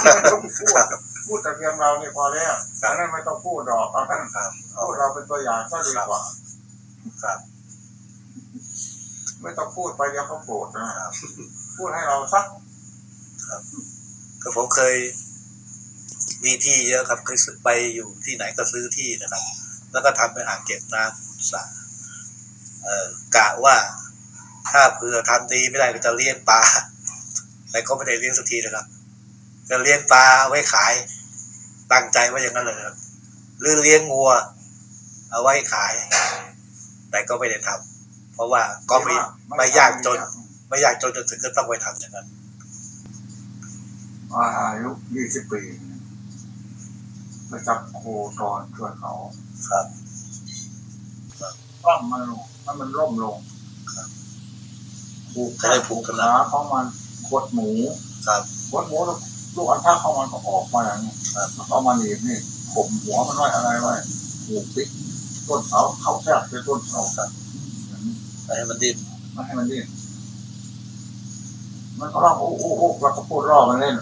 ไม่ต้องพูดพูดแต่เพียงเรานี่พอแล้วอันนั้นไม่ต้องพูดดอกเอาท่านครับเอาพูดเราเป็นตัวอย่างซะดีกว่าครับ ไม่ต้องพูดไปเดี๋ยวเขาโกรธนะครับพูดให้เราสักก็ผมเคยมีที่เยอะครับเคยซื้อไปอยู่ที่ไหนก็ซื้อที่นะครับ แล้วก็ทำเป็นอ่างเก็บน้ำสระเอ่อกะว่าถ้าเผื่อทำดีไม่ได้ก็จะเลี้ยงปลาแต่ก็ไม่ได้เลี้ยงสักทีนะครับ จะเลี้ยงปลาเอาไว้ขาย ตั้งใจไว่าอย่างนั้นเลยครับหรือเลี้ยงงัว เอาไว้ขาย แต่ก็ไม่ได้ทำเพราะว่าก็ไม่ไม่ยากจน ไม่อยากจนจนถึงก็ต้องไปทำอย่างนั้นอายุยี่สิบปีไปจับโคตอนช่วยเขา ครับตั้งมันลงให้มันร่มลงครับผูกจะได้ผูกกันนะขาของมันขดหมูครับขดหมูแล้วลูกอันท่าของมันก็ออกมาอย่างนี้ครับแล้วก็เอามาหนีบนี่ข่มหัวมันไว้อะไรไว้ผูกปิดต้นเสาเข้าแทรกไปต้นเสาครับอย่างนี้ให้มันดิ้นไม่ให้มันดิ้นมันก็ร้องโอ้โอ้โอ้แล้วก็พูดล่อมันเล่น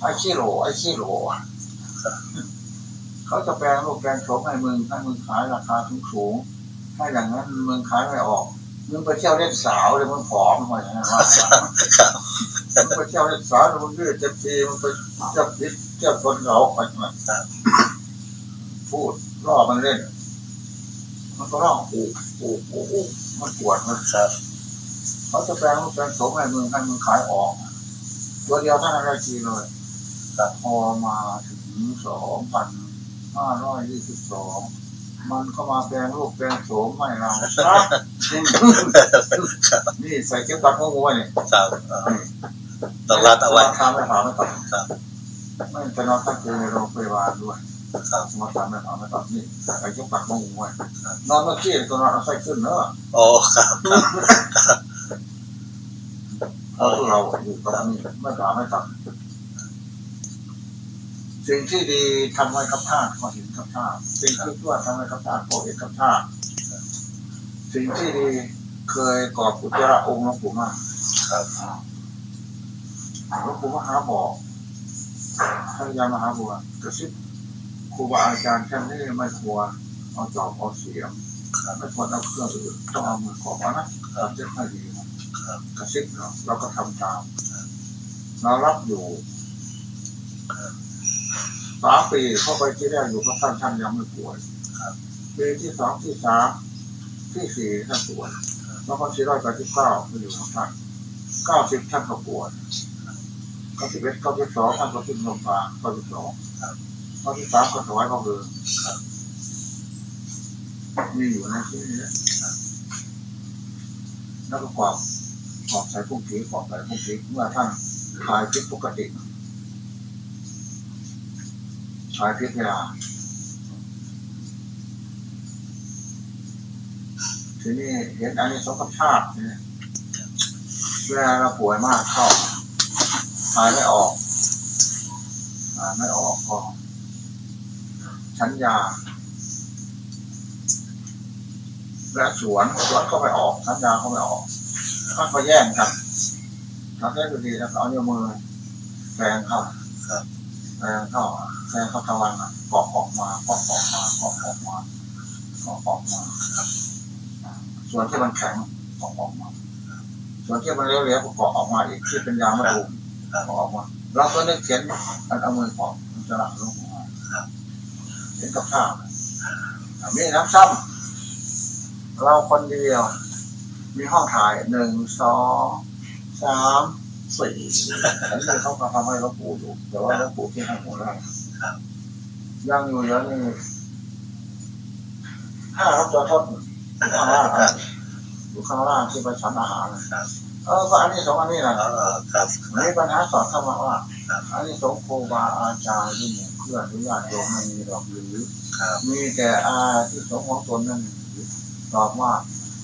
ไอ้ขี้โหลไอ้ขี้โหล เขาจะแปลงรูปแปลงโฉมให้มึงให้มึงขายราคาสูงสูงถ้าอย่างนั้นมึงขายไม่ออกมึงไปเที่ยวเล่นสาวเลยมึงผอมมาอย่างนั้นว่ามึงไปเที่ยวเล่นสาวมึงดื้อเจ็บทีมึงไปเที่ยวพิษเที่ยวคนเหงาไปมาพูดล่อมันเล่น มันก็ร้องอูอูอูอูมันปวดมันครับเขาจะแปลงรูปแปลงโฉมให้มึงให้มึงขายออก ตัวเดียวท่านั้นได้ทีเลยแต่พอมาถึงสองพัน ห้าร้อยยี่สิบสองมันก็มาแปลงรูปแปลงโฉมให้เราครับนี่ใส่เก็บตัดหัวงูไว้นี่ครับอ่าต้องรัดเอาไว้ทำไม่ถามไม่ตัดครับไม่จะนอนตั้งคืนในโรงพยาบาลด้วยครับสมาทำไม่ถามไม่ตัดนี่ใส่เก็บตัดหัวงูไว้นอนเมื่อกี้ตัวนอนเอาใส่ขึ้นเนอะโอ้ครับครับเพราะเราอยู่ตรงนี้ไม่ถามไม่ตัด สิ่งที่ดีทำไว้กับธาตุก็เห็นกับธาตุสิ่งที่ชั่วทำไว้กับธาตุก็เห็นกับธาตุสิ่งที่ดีเคยกอบอุจจาระองค์หลวงปู่มากครับหลวงปู่มหาบอกพระยามหาบัวกระซิบครูบาอาจารย์ท่านนี้ไม่ควรเอาจอบเอาเสียมไม่ควรเอาเครื่องอื่นต้องเอามือขอบเอานะเราจะให้ดีกระซิบเราเราก็ทำตามเรารับอยู่ สามปีเข้าไปที่แรกอยู่พระท่านท่านยังไม่ป่วยปีที่สองที่สามที่สี่ท่านป่วยแล้วก็สี่ร้อยแปดสิบเก้าไปอยู่กับท่านเก้าสิบท่านก็ป่วยเก้าสิบเอ็ดเก้าสิบสองท่านก็ขึ้นโรงพยาบาลเก้าสิบสองเก้าสิบสามก็ถวายพระเพลิงมีอยู่ในที่นี้แล้วก็กรอบกรอบใส่พุ่งผีกรอบใส่พุ่งผีเมื่อท่านขายพิษปกติ ขายพิษเวลาทีนี้เห็นอันนี้สกับชาติเนี่ยเวลาเราป่วยมากเข้าหายไม่ออกหายไม่ออกก็ชั้นยา และสวนสวนก็ไม่ออกชั้นยาก็ไม่ออกถ้าก็แย่งกันทำได้ดูดีแล้วเอาเนื้อมือแทงเข้าครับ แทงเข้าแทงเข้าทวันอะเกออกมากาะออกมากาะออกมากาะออกมาส่วนที่มันแข็งกาะออกมา ส่วนที่มันเหลวๆก็กาะออกมาอีกที่เป็นยางมะตูมครับเกออกมาเราก็นึกเขียนมันเอามือเกาะมันจะหลังลงมาเห็นกับข้าวมีน้ำซ้ำเราคนเดียว มีห้องถ่ายหนึ่งสองสาม สี่อันนี้เขาก็ทำให้หลวงปู่อยู่แต่ว่าหลวงปู่ที่ให้หมดแล้วครับยังอยู่เยอะนี่ห้ารับจอทดอยู่ข้างล่างอะอยู่ข้างล่างที่ไปฉันอาหารนะครับเออก็อันนี้สองอันนี้นะอ๋อครับมีปัญหาสอนเข้ามาว่าครับอันนี้สงครูบาอาจารย์ที่หมู่เพื่อนหรือญาติโยมไม่มีหรอกหรือครับมีแต่อาที่สงของตนนั่นหรือตอบว่า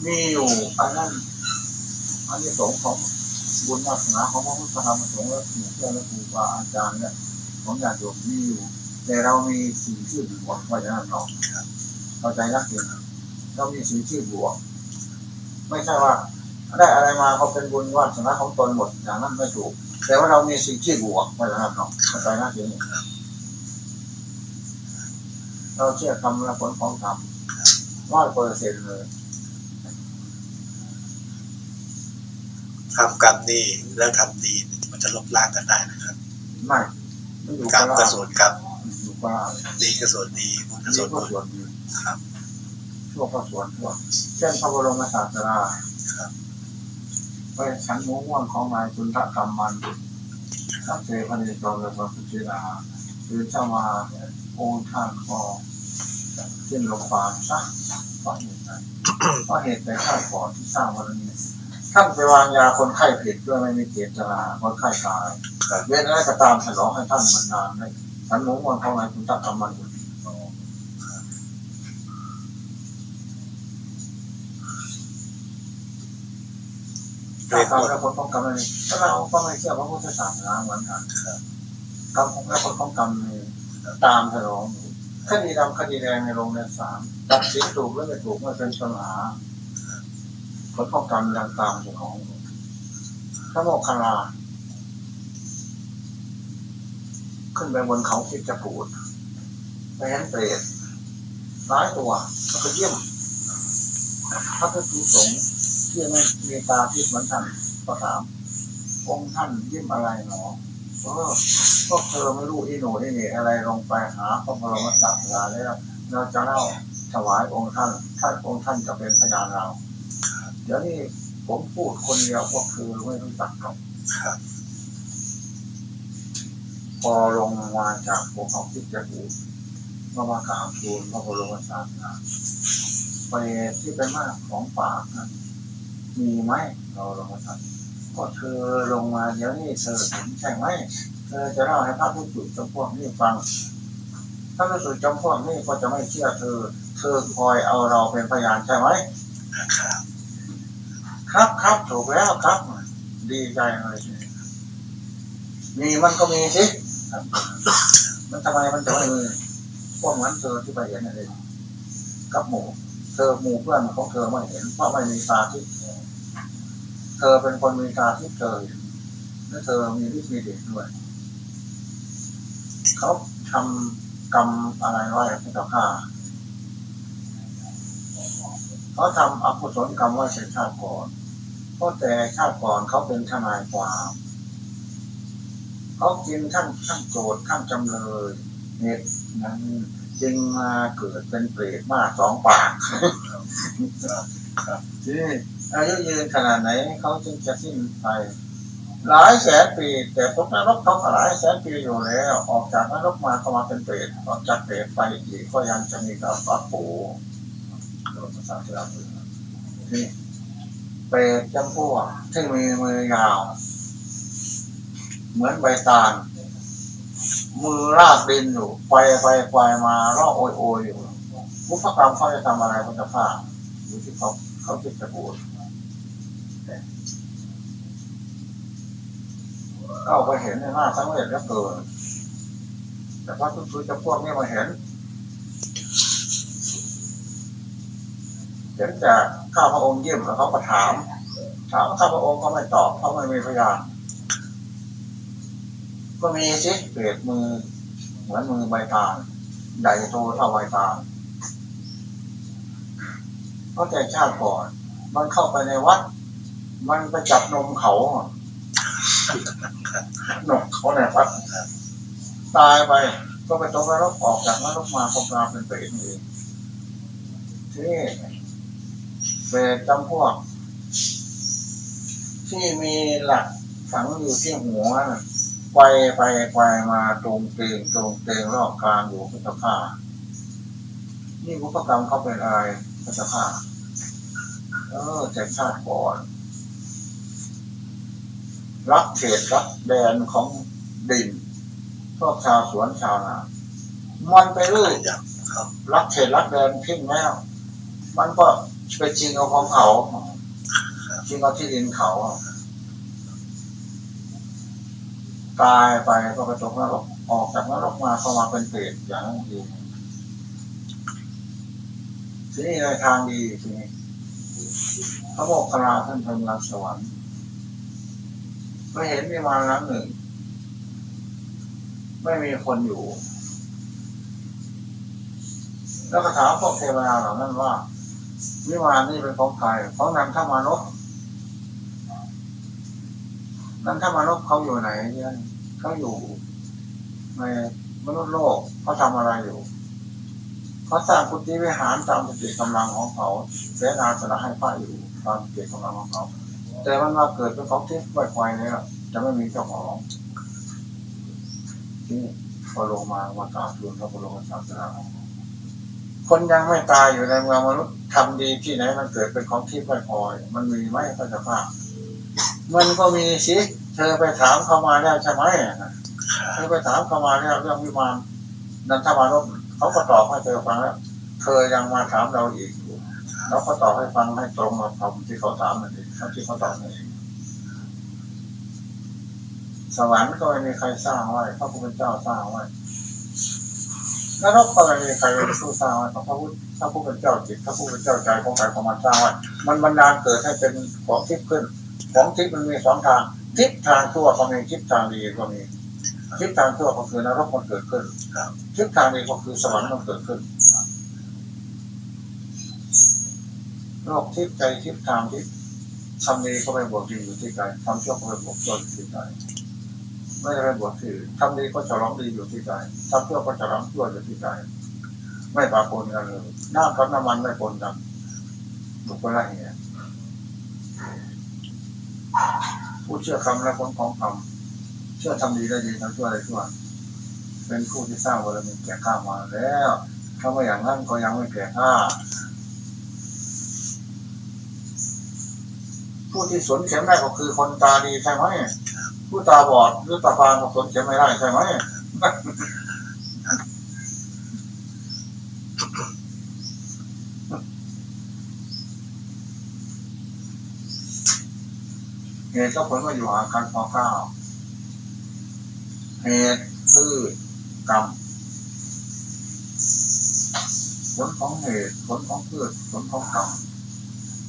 มีอยู่อันนั้นอันนี้สงของ บุญวาสนาของพระพุทธธรรมสงฆ์และหมู่เพื่อนและครูบาอาจารย์เนี่ยของญาติโยมมีอยู่แต่เรามีสิ่งที่อบวกไว้ในนั้นเราเข้าใจนักเรียนเรามีสิ่งที่อบวก ไม่ใช่ว่าได้อะไรมาเขาเป็นบุญวาสนาของตนหมดอย่างนั้นไม่ถูก แต่ว่าเรามีสิ่งที่อบวกไว้ในนั้นเราเข้าใจนักเรียนเราเชื่อคำและผลของธรรมร้อยเปอร์เซ็นต์เลย ทำกรรมดีแล้วทำดีมันจะลบล้างกันได้นะครับไม่ไม่อยู่กรรมล่างก็ส่วนกรรมอยู่กลางดีก็ส่วนดีบุญก็นี่ส่วนก็บุญส่วนดีครับชั่วก็ส่วนชั่วเช่นพระบรมศาสดาครับไปฉันหมูม่วงของนายจุนทกรรมมันทักเสพนิจรและพระพุทธนาคือเจ้ามาโอนท่านคอขึ้นลงปานซะเพราะเหตุใดเพราะเหตุในข้าก่อนที่สร้างวันนี้ ท่านไปวางยาคนไข้ผิดด้วยไม่มีเจตนาคนไข้ตายเวทอะไรก็ตามฉลองให้ท่านมันนานเลยฉันหมูม่วงของนายจุนทกรรมมันเรียกรรมและผลของกรรมนี่ถ้าเราก็ไม่เชื่อพระพุทธศาสนาเหมือนกันกรรมและผลของกรรมนี่ตามถนนคดีดำคดีแดงในโรงเรียนสามตัดสินถูกหรือไม่ถูกไม่เป็นปัญหา ผลของกรรมดังตามถนนพระโมคคัลลาขึ้นไปบนเขาคิดจะปูดไปเห็นเปรตร้ายตัวแล้วก็เยี่ยมพระพุทธสงฆ์ที่ไม่มีตาพิษเหมือนท่านก็ถามองค์ท่านยิ้มอะไรหนอเออพวกเธอไม่รู้อีโหนอีเหน่อะไรลงไปหาพระบรมศาสดาแล้วเราจะเล่าถวายองค์ท่านท่านองค์ท่านจะเป็นพยานเรา ดี๋ยวนี้ผมพูดคนเดียวพวกเธอไม่รู้จักหรอกครับพอลงมาจากภูเขาคิดจะหูก็มากราบทูลพระบรมศาสดาไปที่เป็นมากของปากนะมีไหมเราลงมาทันก็เธอลงมาเดี๋ยวนี้เธอเห็นใช่ไหมเธอจะเล่าให้พระผู้จุจำพวกนี้ฟัง ถ้าพระสุจำพวกนี้ก็จะไม่เชื่อเธอ เธอคอยเอาเราเป็นพยานใช่ไหมครับ ครับครับถูกแล้วครับ ดีใจเลยมีมันก็มีสิมันทำไมมันจะไม่มีพวกนั้นเธอที่ไปเห็นอะไรกับหมู่ เธอหมู่เพื่อนของเธอไม่เห็นเพราะไม่มีตาที่เธอเป็นคนมีตาที่เธอและเธอมีวิธีเด็ดด้วยเขาทำกรรมอะไรไว้พระเจ้าข้าเขาทำอกุศลกรรมไว้เสียชาติก่อน เพราะแต่ชาติก่อนเขาเป็นทนายความเขากินท่านท่านโจทย์ท่านจำเลยเหตุนั้นจึงมาเกิดเป็นเปรตมากสองปากที่อายุยืนขนาดไหนเขาจึงจะสิ้นไป หลายแสนปี แต่พวกนรกเขาหลายแสนปีอยู่แล้ว ออกจากนรกมาก็มาเป็นเปรตออกจากเปรตไปอีกก็ยังจะมีกับปักปูโดนภาษาที่ เปรตจำพวกที่มีมือยาว เหมือนใบตาล มือรากดินอยู่ไปไปไปมาล่อโอยโอยอยู่มุขกรรมเขาจะทำอะไรเขาจะฆ่าอยู่ที่เขาเขาคิดจะพูดเข้าไปเห็นในหน้าสังเวชแล้วเกินแต่พระทุกข์จะพวกนี้มาเห็น เห็นจากข้าพระองค์เยี่ยมแล้วเขาก็ถาม ถามข้าพระองค์ก็ไม่ตอบเพราะไม่มีพยานก็มีสิเปรตมือเหมือนมือใบตาลใหญ่โตเท่าใบตาลเพราะแต่ชาติก่อน มันเข้าไปในวัด มันไปจับนมเขานมเขาในวัดตายไปก็ไปตกนรกออกจากนรกมาคงกลาเป็นเปรตเองทีนี่ เปรตจำพวก ที่มีหลักฝังอยู่ที่หัวนะไปไปไปมาตรงเตงตรงเตงรอบกลางอยู่พุทธค่านี่พุทธกรรมเขาเป็นอะไรพุทธค่าเออแต่ชาติก่อน รักเขตรักแดนของดินพวกชาวสวนชาวนามันไปเรื่อยอย่างครับรักเขตรักแดนทิ้งแล้ว มันก็ ไปจริงเอาของเขาจริงเอาที่ดินเขาตายไปก็ไปตกนรกออกจากนรกมาเข้ามาเป็นเปรตอย่างนั้นเองทีนี้ในทางดีทีนี้พระโมกขลาท่านเป็นรักสวรรค์ก็เห็นมีมาลังหนึ่ง ไม่มีคนอยู่ แล้วก็ถามพวกเทวดาเหล่านั้นว่า วิมานนี่เป็นของใครของนันทมานพนันทมานพเขาอยู่ไหนเนี่ยเขาอยู่ในมนุษย์โลกเขาทำอะไรอยู่เขาสร้างกุฏิวิหารตามสติกำลังของเขาเสนาสนะให้พระอยู่ตามสติกำลังของเขา แต่มันมาเกิดเป็นของทิพย์ไวๆเนี่ยจะไม่มีเจ้าของที่พอลงมามาตาทุนพระบรมศาสดา คนยังไม่ตายอยู่ในเมืองมนุษย์ทำดีที่ไหนมันเกิดเป็นของทิพย์ไวพอยมันมีไหมพระเจ้าค่ะมันก็มีสิเธอไปถามเขามาแล้วใช่ไหมเธอไปถามเขามาแล้วเรื่องวิมานนันทมานพเขาก็ตอบให้เธอฟังแล้วเธอยังมาถามเราอีกเราก็ตอบให้ฟังให้ตรงกับคำที่เขาถามนั่นเองที่เขาตอบนั่นเองสวรรค์ก็ไม่มีใครสร้างไว้พระพุทธเจ้าสร้างไว้ นรกก็ไม่มีใครเป็นผู้สร้างไว้พระพุทธพระพุทธเจ้าจิตพระพุทธเจ้าใจของใครของมันสร้างไว้มันบันดาลเกิดให้เป็นของทิพย์ขึ้น ของทิพย์มันมีสองทาง ทิศทางชั่วก็มีทิศทางดีก็มีทิศทางชั่วก็คือนรกมันเกิดขึ้นทิศทางดีก็คือสวรรค์มันเกิดขึ้นโลกทิพย์ใจทิพย์ทางทิพย์ทำดีก็ไปบวกดีอยู่ที่ใจทำชั่วก็ไปบวกชั่วอยู่ที่ใจ ไม่ได้ไปบวกที่ทำดีก็จะร้องดีอยู่ที่ใจทำชั่วก็จะร้องชั่วอยู่ที่ใจไม่ปะปนกันเลยน้ำกับน้ำมันไม่ปนกันบุคคลละเหตุผู้เชื่อคำและผลของคำเชื่อทำดีได้ดีทำชั่วได้ชั่วเป็นผู้ที่สร้างบารมีแก่ข้ามาแล้วถ้าไม่อย่างนั้นก็ยังไม่แก่ข้าผู้ที่สนเข็มได้ก็คือคนตาดีใช่ไหม ผู้ตาบอดหรือตาฟางก็สนเข็มไม่ได้ใช่ไหมเหตุก็ผลมาอยู่หากันพอข้าวเหตุพืชกรรมผลของเหตุผลของพืชผลของกรรม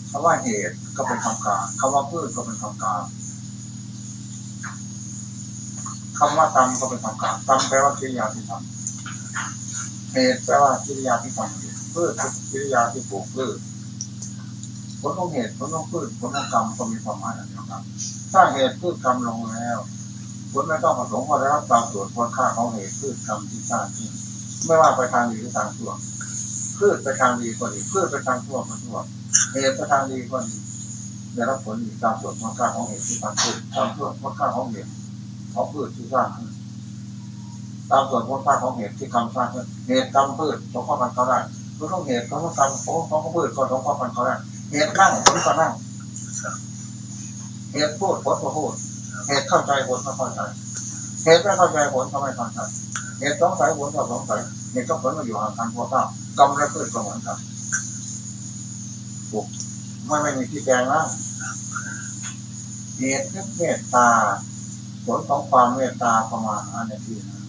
คำว่าเหตุก็เป็นคำกลางคำว่าพืชก็เป็นคำกลาง คำว่ากรรมก็เป็นคำกลางกรรมแปลว่ากิริยาที่ทำเหตุแปลว่ากิริยาที่ทำพืชกิริยาที่ปลูกพืชผลของเหตุผลของพืชผลของกรรมก็มีความหมายอันเดียวกันถ้าเหตุพืชกรรมลงแล้วผลไม่ต้องผสมก็ได้รับตามส่วนคุณค่าของเหตุพืชกรรมที่สร้างขึ้นไม่ว่าไปทางดีหรือทางชั่วพืชไปทางดีก็ดีพืชไปทางชั่วก็ชั่วเหตุไปทางดีก็ดีได้รับผลตามส่วนคุณค่าของเหตุที่ทำขึ้นตามส่วนคุณค่าของเหตุ ของพืชที่สร้างตามส่วนคุณค่าของเหตุที่กรรมสร้างเหตุกรรมพืชสงเคราะห์กันเขาได้ผลของเหตุเของกรรมของของพืชก็สงเคราะห์กันเขาได้เหตุนั่งผลก็นั่งเหตุพูดผลก็พูดเหตุเข้าใจผลก็เข้าใจเหตุไม่เข้าใจผลก็ไม่เข้าใจเหตุสงสัยผลก็สงสัยเหตุก็ผลมาอยู่ห่างกันเพราะว่ากรรมและพืชก็เหมือนกันถูกไม่ไม่มีที่แกงแล้วเหตุเมตตา ผลของความเมตตาประมาณในที่นั้น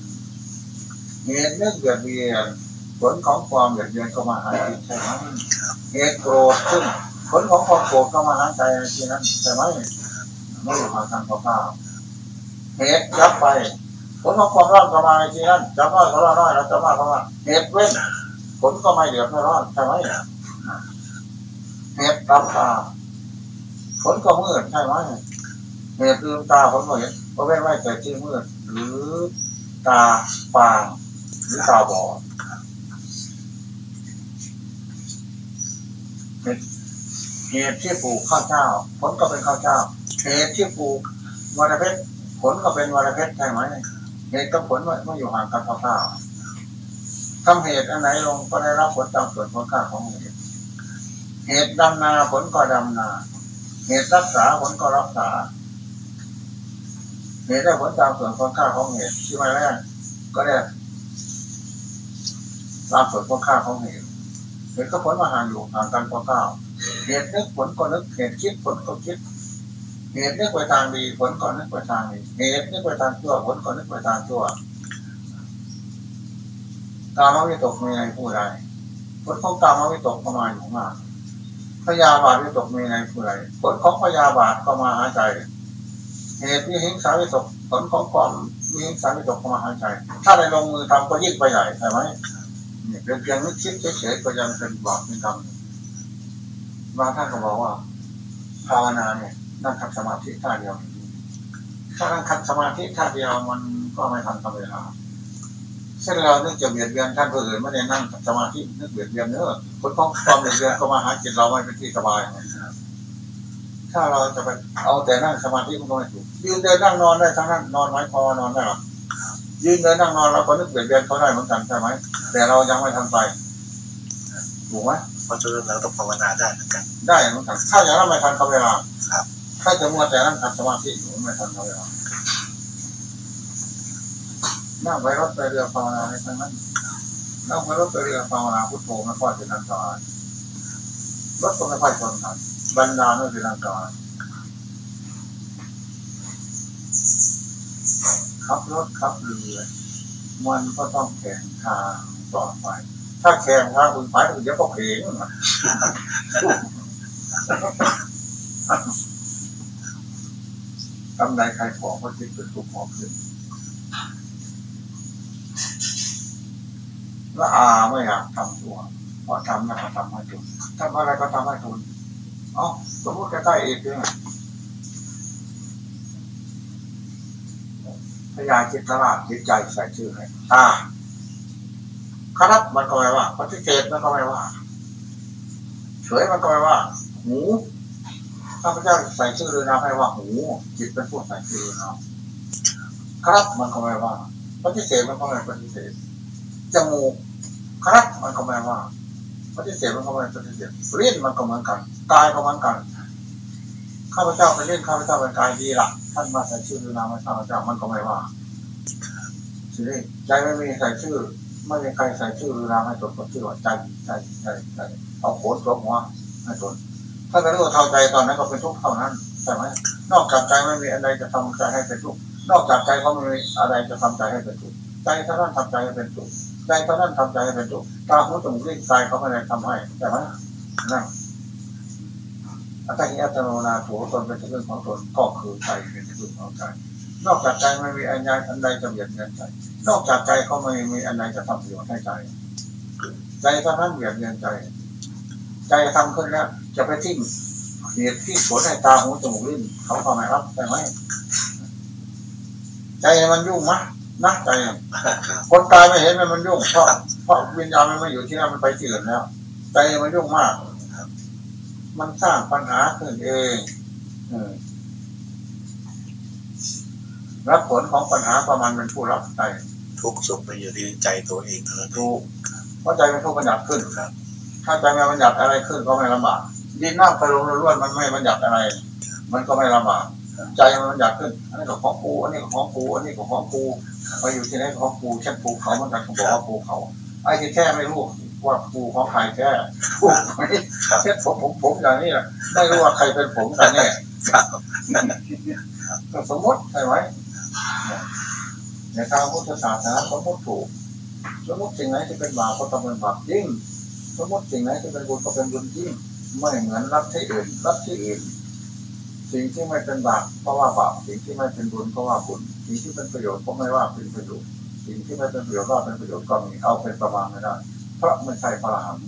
เหตุนึกเบียดเบียนผลของความเบียดเบียนก็มาหาจิตใช่ไหมเหตุโกรธขึ้นผลของความโกรธก็มาหาใจในที่นั้นใช่ไหมไม่อยู่ห่างกันข้าวเหตุยับไปผลของความร้อนก็มาในที่นั้นจำน้อยก็ร้อนน้อยแล้วจำมากก็ว่าเหตุเว้นผลก็ไม่เดือดไม่ร้อนใช่ไหมเหตุรับตาผลก็มืดใช่ไหมเหตุลืมตาผลก็เห็น ก็ไม่ไม่เกิดที่มืดหรือตาฟางหรือตาบอดเหตุที่ปลูกข้าวเจ้า ผลก็เป็นข้าวเจ้าเหตุที่ปลูกวรเพชรผลก็เป็นวรเพชรใช่ไหมเหตุกับผลไม่อยู่ห่างกันข้าวทำเหตุอันไหนลงก็ได้รับผลตามส่วนผลค่าของเหตุเหตุดำนาผลก็ดำนา เหตุรักษาผลก็รักษา เหตุได้ผลตามส่วนผลค่าของเหตุที่มาแรกก็ได้ตามส่วนผลค่าของเหตุเหตุก็ผลมาห่างอยู่ห่างกันข้าเหตุนึกผลก็นึกเหตุคิดผลก็คิดเหตุนึกไปทางดีผลก็นึกไปทางดีเหตุนึกไปทางชั่วผลก็นึกไปทางชั่วกามวิตกมีในผู้ใดผลของกามวิตกก็มาณอยู่มากพยาบาทวิตกมีในผู้ใดผลของพยาบาทก็มาหาใจ เหตุวิหิงสาวิตกผลของความวิหิงสาวิตกก็มาหาใจ ถ้าในลงมือทำก็ยิ่งไปใหญ่ใช่ไหมเนี่ยเป็นเพียงนึกคิดเฉยๆก็ยังเป็นบาปเป็นกรรมบางท่านก็บอกว่า ภาวนาเนี่ยนั่งขัดสมาธิท่าเดียว ถ้านั่งขัดสมาธิท่าเดียวมันก็ไม่ทันกับเวลาเช่นเราเนื่องจะเบียดเบียนท่านผู้อื่นไม่ได้นั่งสมาธินึกเบียดเบียนเนอะผลของความเบียดเบียนก็มาหาจิตเราไม่เป็นที่สบายถ ถ้าเราจะไปเอาแต่นั่งสมาธิมันก็ไม่ถูกยืนเดินนั่งนอนได้ทั้งนั้นนอนไม้พอนอนได้หรอยืนเดินนั่งนอนเราก็นึกเบียดเบียนเขาได้เหมือนกันใช่ไหมแต่เรายังไม่ทำไปถูกไหมเพราะฉะนั้นเราต้องภาวนาได้เหมือนกันได้เหมือนกันถ้าอย่างนั้นไม่ทันเขาเวลาครับถ้าจะมัวแต่นั่งทำสมาธิอยู่ไม่ทันเขาเวลานั่งไปรถไปเรือภาวนาในทั้งนั้นนั่งไปรถไปเรือภาวนาพุทโธไม่ค่อยเป็นอันตรายรถก็ไม่ค่อยชนกัน บรรดาไม่เป็นอันตรายขับรถขับเรือมันก็ต้องแข่งทางต่อไป ถ้าแข่งทางคุณไปคุณจะก็เพลงนทำใดใครขอก็คิดเป็นทุกข์ขอขึ้นแล้วอาไม่อยากทำตัวพอทำแล้วก็ทำให้ทุนทำอะไรก็ทำให้ทุน เอ๋อสมมติใกล้ๆอีกเนี่ยพยาจิตตลาดจิตใจใส่ชื่อให้ตาครับมันก็ไม่ว่าปฏิเสธมันก็ไม่ว่าเฉยมันก็ไม่ว่า หูข้าพเจ้าใส่ชื่อเรือนามให้ว่าหูจิตเป็นผู้ใส่ชื่อเรือนามครับมันก็ไม่ว่าปฏิเสธมันก็ไม่ปฏิเสธจมูกครับมันก็ไม่ว่า ปฏิเสธมันก็ไม่ปฏิเสธเล่นมันก็เหมือนกันกายก็เหมือนกันข้าพเจ้าไปเล่นข้าพเจ้าเป็นกายดีละท่านมาใส่ชื่อเรือนามให้ข้าพเจ้ามันก็ไม่ว่าสิใจไม่มีใส่ชื่อไม่มีใครใส่ชื่อเรือนามให้ตนก็ชื่อว่าใจใจใจใจเอาโขนตัวหัวให้ตนถ้าเป็นรู้เท่าใจตอนนั้นก็เป็นทุกข์เท่านั้นใช่ไหมนอกจากใจไม่มีอะไรจะทำใจให้เป็นทุกข์นอกจากใจเขาไม่มีอะไรจะทำใจให้เป็นทุกข์ใจเท่านั้นทำใจให้เป็นทุกข์ ใจเท่านั้นทำใจให้เป็นทุกข์ตาหูจมูกลิ้นกายเขาไม่ได้ทำให้ใช่ไหมนั่นอัตติอัตโนนาโถตนเป็นที่พึ่งของตนก็คือใจเป็นที่พึ่งของใจนอกจากใจไม่มีอันใดอันใดจะเบียดเบียนใจ นอกจากใจเขาไม่มีอันใดจะทำประโยชน์ให้ใจ ใจเท่านั้นเบียดเบียนใจ ใจทำขึ้นแล้วจะไปทิ้งเหตุที่ผลให้ตาหูจมูกลิ้นเขาทำไมรับใช่ไหมใจมันยุ่งมะ นะใจคนตายไม่เห็นมันมันยุ่งเพราะเพราะวิญญาณมันไม่อยู่ที่นั่นมันไปที่อื่นแล้วใจมันยุ่งมากมันสร้างปัญหาขึ้นเองรับผลของปัญหาประมาณเป็นผู้รับใจทุกข์สุขไปอยู่ที่ใจตัวเองเท่านั้นเอดูงเพราะใจเป็นผู้บัญญัติขึ้นครับ ถ้าใจไม่บัญญัติอะไรขึ้นก็ไม่ลำบากดินน้ำไฟลมล้วนๆมันไม่บัญญัติอะไร มันก็ไม่ลำบาก ใจมันบัญญัติขึ้นอันนี้ก็ของกูอันนี้ก็ของกูอันนี้ก็ของกูไปอยู่ที่ไหนก็ของกูเช่นภูเขามันกันเขาบอกว่าภูเขาไอ้ที่แค่ไม่รู้ว่าภูของใครแค่ภูไม่เช่ผมผมผมอย่างนี้แหละไม่รู้ว่าใครเป็นผมกันแน่ก็สมมติใช่ไหมในทางพุทธศาสนาสมมติถูกสมมติสิ่งไหนที่เป็นบาปก็ต้องเป็นบาปยิ่งสมมติสิ่งไหนที่เป็นบุญก็เป็นบุญยิ่งไม่เหมือนรับที่อื่นรับที่อื่น สิ่งที่ไม่เป็นบาปก็ว่าบาปสิ่งที่ไม่เป็นบุญก็ว่าบุญสิ่งที่เป็นประโยชน์ก็ไม่ว่าเป็นประโยชน์สิ่งที่ไม่เป็นประโยชน์ก็เป็นประโยชน์ก็มีเอาเป็นประมาณไม่ได้เพราะไม่ใช่พระอรหันต์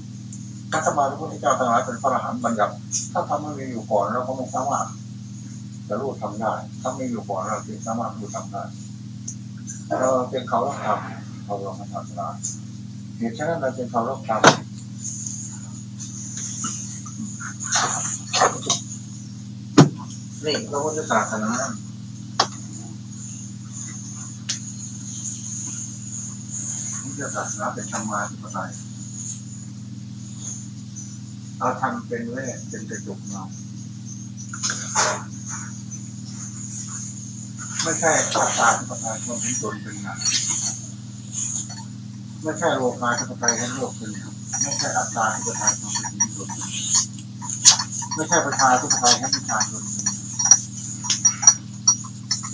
ถ้าสมาพระพุทธเจ้าทั้งหลายเป็นพระอรหันต์บัญญัติถ้าทำไม่มีอยู่ก่อนเราก็ไม่สามารถจะรู้ทำได้ ถ้ามีอยู่ก่อนเราจึงสามารถรู้ทำได้เราเป็นเขาต้องทำเขาลองมาทำได้เหตุฉะนั้นเราจึงเขาต้องทำ นี่พระพุทธศาสนาพุทธศาสนาเป็นธรรมาธิปไตยเอาทำเป็นแรกเป็นกระจุกเงาไม่ใช่อัตตาธิปไตยความเป็นตนเป็นงานไม่ใช่โลกาธิปไตยให้โลกเป็นงานไม่ใช่อัตตาธิปไตยความเป็นตนเป็นงานไม่ใช่ประชาธิปไตยให้ประชาชน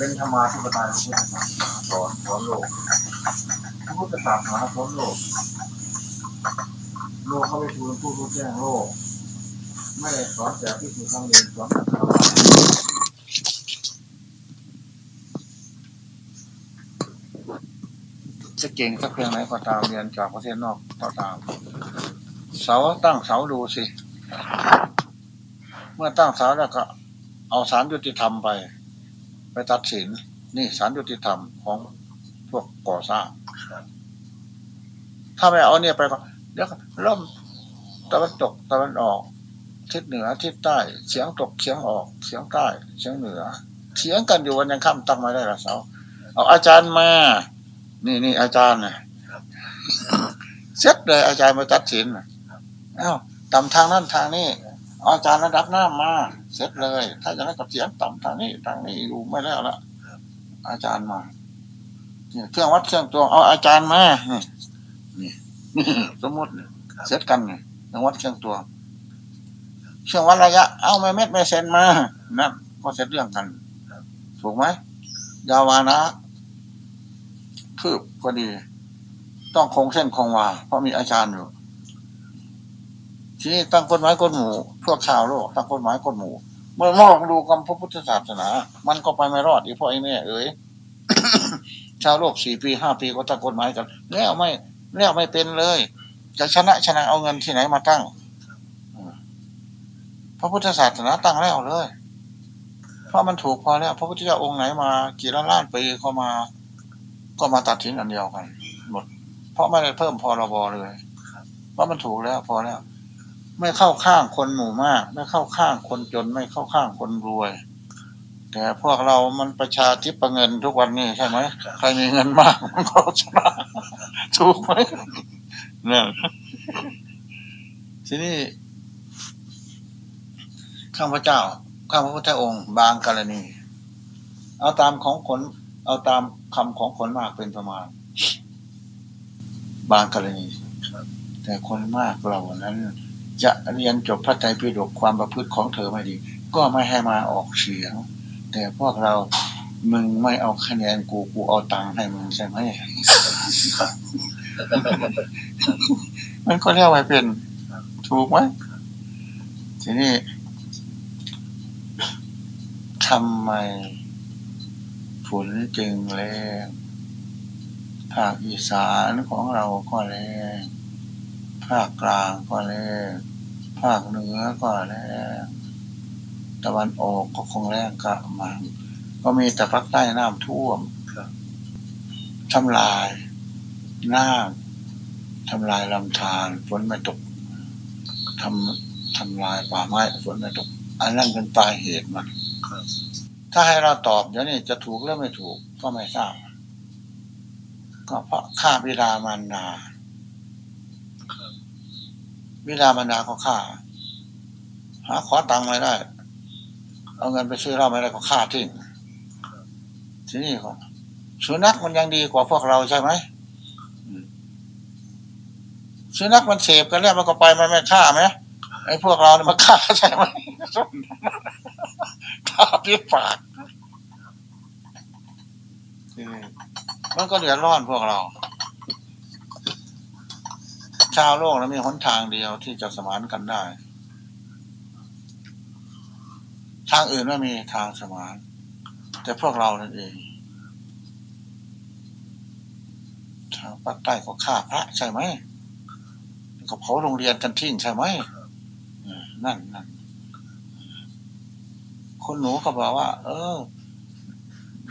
เป็นธรรมาธิปไตยพระพุทธศาสนาสอนสอนโลกพระพุทธศาสนาสอนโลก โลกเขาไปทูลผู้รู้แจ้งโลก ไม่ได้สอนแต่ที่สุทั้งเรียนสอนแต่ธรรมะจะเก่งสักเพียงไหนก็ตามเรียนจากประเทศนอกก็ตาม เสาตั้งเสาดูสิ เมื่อตั้งเสาแล้วก็ เอาสารยุติธรรมไป ไปตัดสิน นี่สารยุติธรรมของพวกก่อสร้างถ้าไม่เอาเนี่ยไปก็เดี๋ยวก็ล่มตะวันตกตะวันออกทิศเหนือทิศใต้เฉียงตกเฉียงออกเฉียงใต้เฉียงเหนือเฉียงกันอยู่วันยังค่ำตั้งมาได้ละเสาเอาอาจารย์มา นี่นี่อาจารย์นะเสร็จเลยอาจารย์มาตัดสินน่ะเอ้าต่ำทางนั้นทางนี้เอาอาจารย์ระดับหน้ามา เสร็จเลย ถ้าจะได้กับเสียงต่ำทางนี้ทางนี้อยู่ไม่แล้วละอาจารย์มาเนี่ยเครื่องวัดเครื่องตวงเอาอาจารย์มานี่นี่นี่สมมติเสร็จกันเนี่ยเครื่องวัดเครื่องตวงเครื่องวัดระยะ เอาไม่เม็ดไม่เซนมานั่นก็เสร็จเรื่องกันถูกไหมยาวานะคืบก็ดี ต้องคงเส้นคงวาเพราะมีอาจารย์อยู่ ทีนี้ตั้งกฎหมายกฎหมู่พวกชาวโลกตั้งกฎหมายกฎหมู่เมื่อมองดูกรรมพระพุทธศาสนา มันก็ไปไม่รอดอีกเพราะไอ้แม่เอ๋ยชาวโลกสี่ปีห้าปีก็ตั้งกฎหมายกันแล้วไม่แล้วไม่เป็นเลย จะชนะชนะเอาเงินที่ไหนมาตั้งพระพุทธศาสนาตั้งแล้วเลย เพราะมันถูกพอแล้ว พระพุทธเจ้าองค์ไหนมา กี่ล้านล้านปีก็มา ก็มาตัดสินอันเดียวกัน หมด เพราะไม่ได้เพิ่มพรบเลย เพราะมันถูกแล้วพอแล้ว ไม่เข้าข้างคนหมู่มาก ไม่เข้าข้างคนจนไม่เข้าข้างคนรวย แต่พวกเรามันประชาธิปเงินทุกวันนี้ใช่ไหมใครมีเงินมากมันก็ชนะถูกไหมเนี่ยทีนี้ข้าพเจ้าข้าพระพุทธองค์บางกรณี เอาตามของคนเอาตามคำของคนมากเป็นประมาณ บางกรณีแต่คนมากเรานั้น จะเรียนจบพระไตรปิฎกความประพฤติของเธอไม่ดี ก็ไม่ให้มาออกเสียง แต่พวกเรามึงไม่เอาคะแนนกูกูเอาตังค์ให้มึงใช่ไหมมันก็เรียกว่าเป็นถูกไหมทีนี้ทำไมฝนจึงแรงภาคอีสานของเราก็แรงภาคกลางก็แรง ภาคเหนือก็แรงตะวันออกก็คงแรงกะมัง ก็มีแต่ภาคใต้น้ำท่วมทำลายน้ำทำลายลำธารฝนไม่ตกทำทำลายป่าไม้ฝนไม่ตก อันนั้นเป็นปลายเหตุมันถ้าให้เราตอบเดี๋ยวนี้จะถูกหรือไม่ถูกก็ไม่ทราบ ก็เพราะฆ่าบิดามารดา บิดามารดาก็ฆ่า หาขอตังค์ไม่ได้ เอาเงินไปซื้อเหล้าไม่ได้ก็ฆ่าทิ้งทีนี้ก็สุนัขมันยังดีกว่าพวกเราใช่ไหมสุนัขมันเสพกันแล้วมันก็ไปมันไม่ฆ่าไหมไอ้พวกเราเนี่ยมันฆ่าใช่ไหมฆ่าพิษปากมันก็เดือดร้อนพวกเราาวโลกนั้นมีหนทางเดียวที่จะสมานกันได้ ทางอื่นไม่มีทางสมาน แต่พวกเรานั่นเอง ทางภาคใต้ก็ฆ่าพระใช่ไหมก็เผาโรงเรียนกันทิ้งใช่ไหมนั่นนั่นคนหนูก็บอกว่า เออ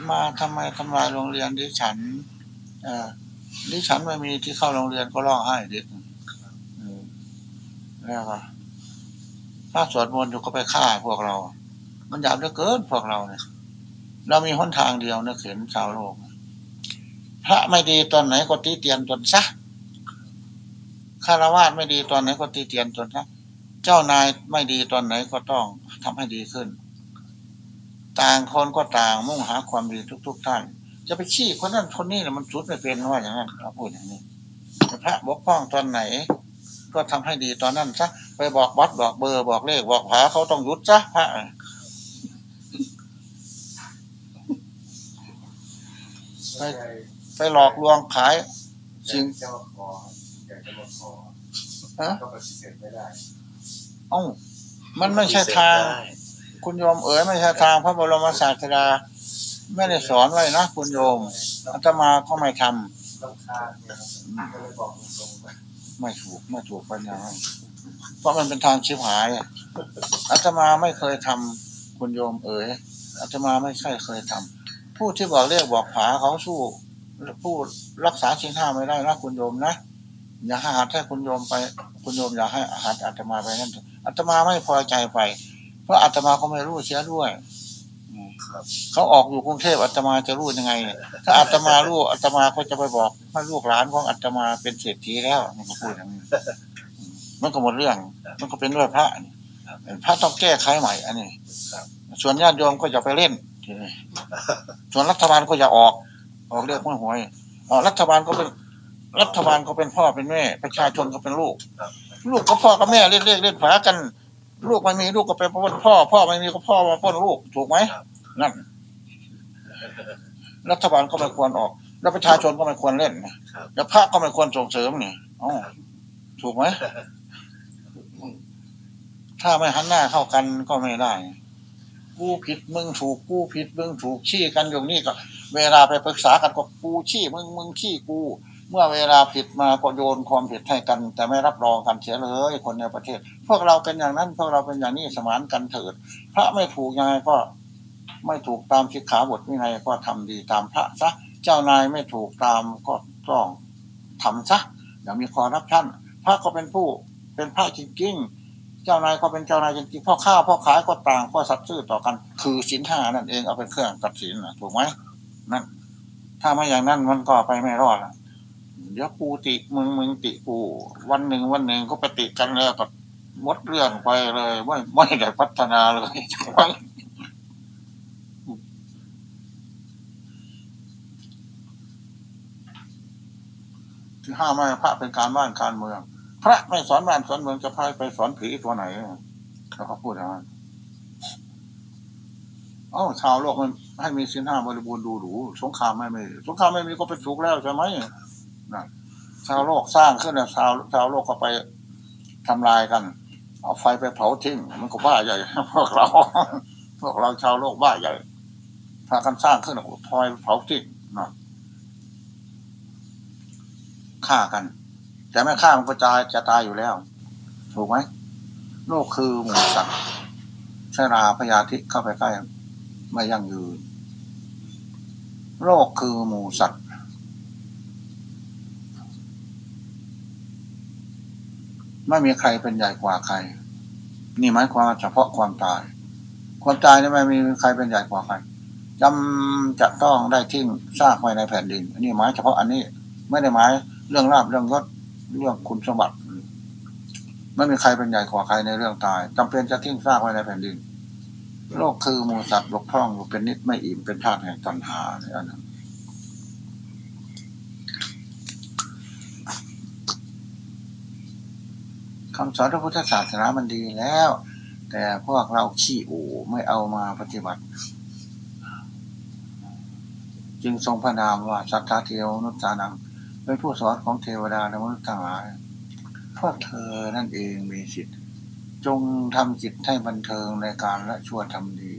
มาทำไมทำลายโรงเรียนดิฉัน เออดิฉันไม่มีที่เข้าโรงเรียนก็ร้องไห้เด็ก แล้วก็ถ้าสวดมนต์อยู่ก็ไปฆ่าพวกเรา มันหยาบเหลือเกินพวกเราเนี่ย เรามีหนทางเดียวนะเข็นชาวโลก พระไม่ดีตอนไหนก็ตีเตียนตนซะคารวะไม่ดีตอนไหนก็ตีเตียนตนซะเจ้านายไม่ดีตอนไหนก็ต้องทำให้ดีขึ้น ต่างคนก็ต่างมุ่งหาความดีทุก ๆ ท่าน จะไปขี้คนนั้นคนนี้เนี่ยมันสุดไม่เป็นว่าอย่างนั้นเราพูดอย่างนี้พระบกพร่องตอนไหน ก็ทำให้ดีตอนนั้นซะไปบอกวัดบอกเบอร์บอกเลขบอกผาเขาต้องยุดซะพระไปไปหลอกลวงขายสิ่งจะมาขออยากจะมาขอฮะก็ปฏิเสธไม่ได้เอ้ามันไม่ใช่ทาง คุณโยมเอ๋ยไม่ใช่ทางพระบรมศาสดาไม่ได้สอนไว้นะคุณโยมอาตมาก็ไม่ทำลำคาญเนี่ยก็เลยบอกตรงๆ ไม่ถูกไม่ถูกปัญญาเพราะมันเป็นทางชิบหายอะอาตมาไม่เคยทำคุณโยมเอ๋ยอาตมาไม่ใช่เคยทำผู้ที่บอกเรียกบอกผาเขาสู้ผู้รักษาชิ้นห้าไม่ได้นะคุณโยมนะอย่าหาให้คุณโยมไป คุณโยมอย่าให้อาหารอาตมาไปนั่นเถอะอาตมาไม่พอใจไป เพราะอาตมาก็ไม่รู้เสียด้วย เขาออกอยู่กรุงเทพอาตมาจะรู้ยังไง ถ้าอาตมารู้อาตมาก็จะไปบอกให้ลูกหลานของอาตมาเป็นเศรษฐีแล้วมันก็พูดอย่างนี้มันก็หมดเรื่อง มันก็เป็นเรื่องพระนี่พระต้องแก้ไขใหม่ อันนี้ส่วนญาติโยมก็อย่าไปเล่นส่วนรัฐบาลก็อย่าออก ออกเรียกไม่หวยออกรัฐบาลก็เป็น รัฐบาลก็เป็นพ่อเป็นแม่ ประชาชนก็เป็นลูก ลูกก็พ่อกับแม่เล่นเล่นเล่นฝากัน ลูกไม่มีลูกก็ไปปล้นพ่อ พ่อไม่มีก็พ่อมาปล้นลูกถูกไหม นั่น รัฐบาลก็ไม่ควรออก แล้วประชาชนก็ไม่ควรเล่นนะครับแล้วพระก็ไม่ควรส่งเสริมนี่อ๋อถูกไหมถ้าไม่หันหน้าเข้ากันก็ไม่ได้ กูผิดมึงถูกกูผิดมึงถูกชี้กันอยู่นี่ก็ เวลาไปปรึกษากันก็กูชี้มึงมึงชี้กู เมื่อเวลาผิดมาก็โยนความผิดให้กัน แต่ไม่รับรองกันเสียเลยคนในประเทศ พวกเราเป็นอย่างนั้น พวกเราเป็นอย่างนี้สมานกันเถิด พระไม่ถูกยังไงก็ ไม่ถูกตามสิกขาบทวินัยก็ทำดีตามพระซะเจ้านายไม่ถูกตามก็ต้องทำซะอย่ามีคอรับท่านพระก็เป็นผู้เป็นพระจริงๆเจ้านายก็เป็นเจ้านายจริงๆพ่อข้าพ่อขายก็ต่างก็สัตย์ซื่อต่อกัน คือสินห้านั่นเองเอาเป็นเครื่องตัดสินนะถูกไหมนั่นถ้าไม่อย่างนั้นมันก็ไปไม่รอดเดี๋ยวกูติมึงมึงติกูวันหนึ่งวันหนึ่งก็ไปติกันแล้วก็มดเรื่องไปเลย ไม่ไม่ได้พัฒนาเลย ที่ห้ามไม่พระเป็นการบ้านการเมือง พระไม่สอนบ้านสอนเมืองจะพาไปสอนผีตัวไหนแล้วเขาพูดอย่างนั้นเอ้าชาวโลกมันให้มีสินห้าบริบูรณ์ดูหรูสงครามไม่มีสงครามไม่มีก็เป็นสุขแล้วใช่ไหมนะชาวโลกสร้างขึ้นแล้วชาวชาวโลกก็ไปทำลายกัน เอาไฟไปเผาทิ้งมันก็บ้าใหญ่พวกเราพวกเราชาวโลกบ้าใหญ่พากันสร้างขึ้นแล้วพลอยเผาทิ้งนะ ฆ่ากัน แต่ไม่ฆ่ามันก็จะจะตายอยู่แล้ว ถูกไหมโลกคือหมูสัตว์ชราพยาธิเข้าไปใกล้ไม่ยั่งยืน โลกคือหมูสัตว์ไม่มีใครเป็นใหญ่กว่าใคร นี่หมายความเฉพาะความตาย ความตายนี่ไม่มีใครเป็นใหญ่กว่าใครจำจะต้องได้ทิ้งซากไว้ในแผ่นดินนนี้หมายเฉพาะอันนี้ ไม่ได้หมาย เรื่องลาบเรื่องยศเรื่องคุณสมบัติไม่มีใครเป็นใหญ่กว่าใครในเรื่องตายจำเป็นจะทิ้งซากไว้ในแผ่นดิน โลกคือมูสัตว์บกพร่องอยู่เป็นนิดไม่อิ่มเป็นธาตุแห่งตัณหาเนี่ยนะคำสอนพระพุทธศาสนามันดีแล้ว แต่พวกเราขี้อู่ไม่เอามาปฏิบัติ จึงทรงพระนามว่าสัทธาเทวนุตตานัง เป็นผู้สอนของเทวดาและมนุษย์ทั้งหลายพวกเธอนั่นเองมีสิทธิ์ จงทำจิตให้บันเทิงในการละชั่วทำดี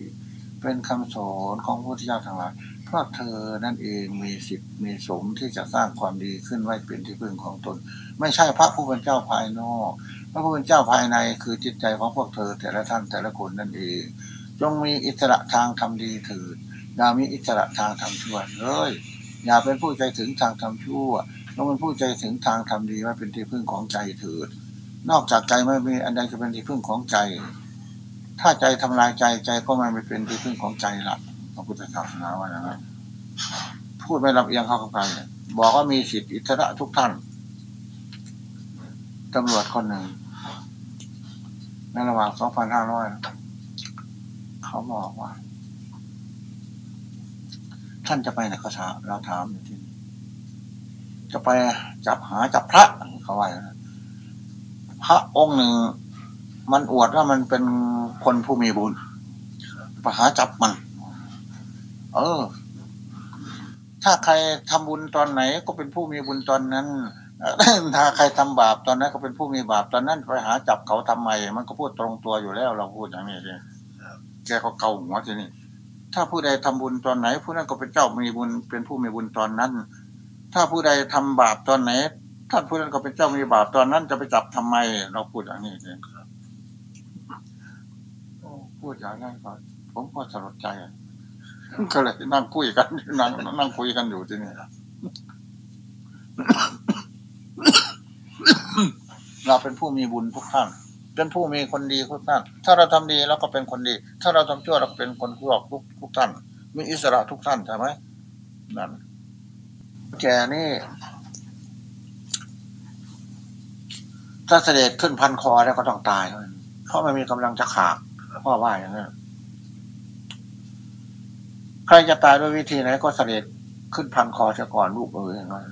เป็นคำสอนของพระพุทธเจ้าทั้งหลายพวกเธอนั่นเองมีสิทธิ์มีสมที่จะสร้างความดีขึ้นไว้เป็นที่พึ่งของตน ไม่ใช่พระผู้เป็นเจ้าภายนอก พระผู้เป็นเจ้าภายในคือจิตใจของพวกเธอแต่ละท่านแต่ละคนนั่นเอง จงมีอิสระทางทำดีเถิดอย่ามีอิสระทางทำชั่วเลยอย่าเป็นผู้ใจถึงทางทำชั่ว ต้องเป็นผู้ใจถึงทางทำดีไว้เป็นที่พึ่งของใจเถิด นอกจากใจไม่มีอันใดจะเป็นที่พึ่งของใจ ถ้าใจทำลายใจใจก็ไม่เป็นที่พึ่งของใจละพระพุทธศาสนาว่าอย่างนั้นพูดไม่ลำเอียงเข้ากับใครบอกว่ามีสิทธิอิสระทุกท่านตำรวจคนหนึ่งในระหว่างสองพันห้าร้อยเขาบอกว่า ท่านจะไปไหนก็ถามเราถามอยู่ที่ จะไปจับหาจับพระเขาว่าอย่างนั้นพระองค์หนึ่ง มันอวดว่ามันเป็นคนผู้มีบุญไปหาจับมัน เออ ถ้าใครทำบุญตอนไหนก็เป็นผู้มีบุญตอนนั้นถ้าใครทำบาปตอนนั้นก็เป็นผู้มีบาปตอนนั้นไปหาจับเขาทำไม มันก็พูดตรงตัวอยู่แล้วเราพูดอย่างนี้เลยแกก็เกาหัวทีนี้ถ้าผู้ใดทำบุญตอนไหน ผู้นั้นก็เป็นเจ้ามีบุญเป็นผู้มีบุญตอนนั้น ถ้าผู้ใดทำบาปตอนไหนท่านผู้นั้นก็เป็นเจ้ามีบาปตอนนั้นจะไปจับทำไม เราพูดอย่างนี้เลยพูดอย่างนั้นก็ผมก็สลดใจก็เลยนั่งคุยกันนั่งนั่งคุยกันอยู่ที่นี่เราเป็นผู้มีบุญทุกท่าน เป็นผู้มีคนดีทุกท่าน ถ้าเราทำดีเราก็เป็นคนดี ถ้าเราทำชั่วเราก็เป็นคนชั่วทุกทุกท่าน มีอิสระทุกท่านใช่ไหมนั่น แกนี่ ถ้าเสด็จขึ้นพันคอแล้วก็ต้องตาย เพราะไม่มีกำลังจะขาดพ่อว่าอย่างนั้นใครจะตายด้วยวิธีไหนก็เสด็จขึ้นพันคอเสียก่อนลูกเอ๋ยอย่างนั้น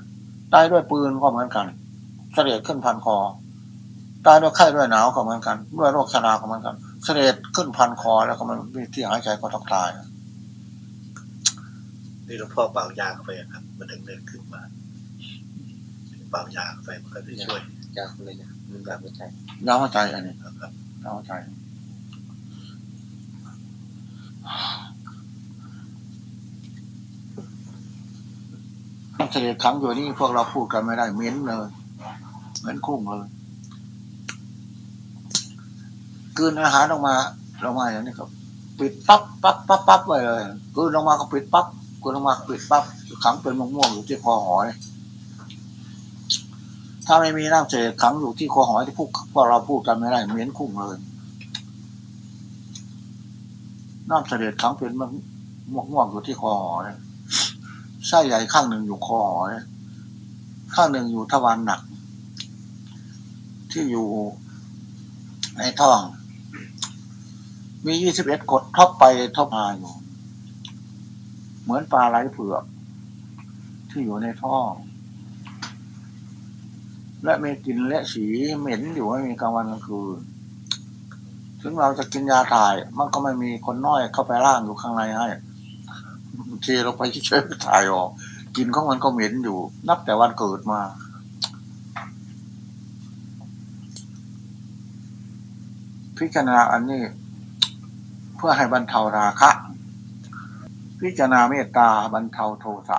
ตายด้วยปืนก็เหมือนกัน เสด็จขึ้นพันคอ ตายด้วยไข้ด้วยหนาวก็เหมือนกัน ด้วยโรคชราก็เหมือนกัน เสด็จขึ้นพันคอแล้วก็มันวิธีหายใจก็ต้องตาย หลวงพ่อเป่ายาเข้าไปอะครับ มันถึงเดินขึ้นมา เป่ายาเข้าไปมันก็จะช่วยยากเลยนะมันแบบไม่ใช่ยาวหัวใจอันนี้นะครับยาวหัวใจเสด็จครั้งอยู่นี่พวกเราพูดกันไม่ได้เหม้นเลยเหม็นคุ้งเลยกลืนอาหารออกมาลงมาอย่างนี้ครับ ปิดปั๊บปั๊บปั๊บปั๊บไปเลยกลืนลงมาก็ปิดปั๊บ กลืนลงมาปิดปั๊บขังเป็นมะม่วงอยู่ที่คอหอย ถ้าไม่มีน้ำเสดขังอยู่ที่คอหอยที่พวกพวกเราพูดกันไม่ได้เหม็นคุ้งเลยน้ำเสด็จขังเป็นมะม่วงม่วงอยู่ที่คอหอยไส้ใหญ่ข้างหนึ่งอยู่คอหอยข้างหนึ่งอยู่ทวารหนัก ที่อยู่ในท้อง มียี่สิบเอ็ดกดทบไปทบมาอยู่ เหมือนปลาไหลเผือก ที่อยู่ในท้อและมีกลิ่นและสีเหม็นอยู่ไม่มีกลางวันกลางคืน ถึงเราจะกินยาถ่าย มันก็ไม่มีคนน้อยเข้าไปล่างอยู่ข้างในให้ทีเทลงไปเฉยๆถ่ายออกกินของมันก็เหม็นอยู่ นับแต่วันเกิดมาพิจารณาอันนี้ เพื่อให้บรรเทาราคะ พิจารณาเมตตาบรรเทาโทสะ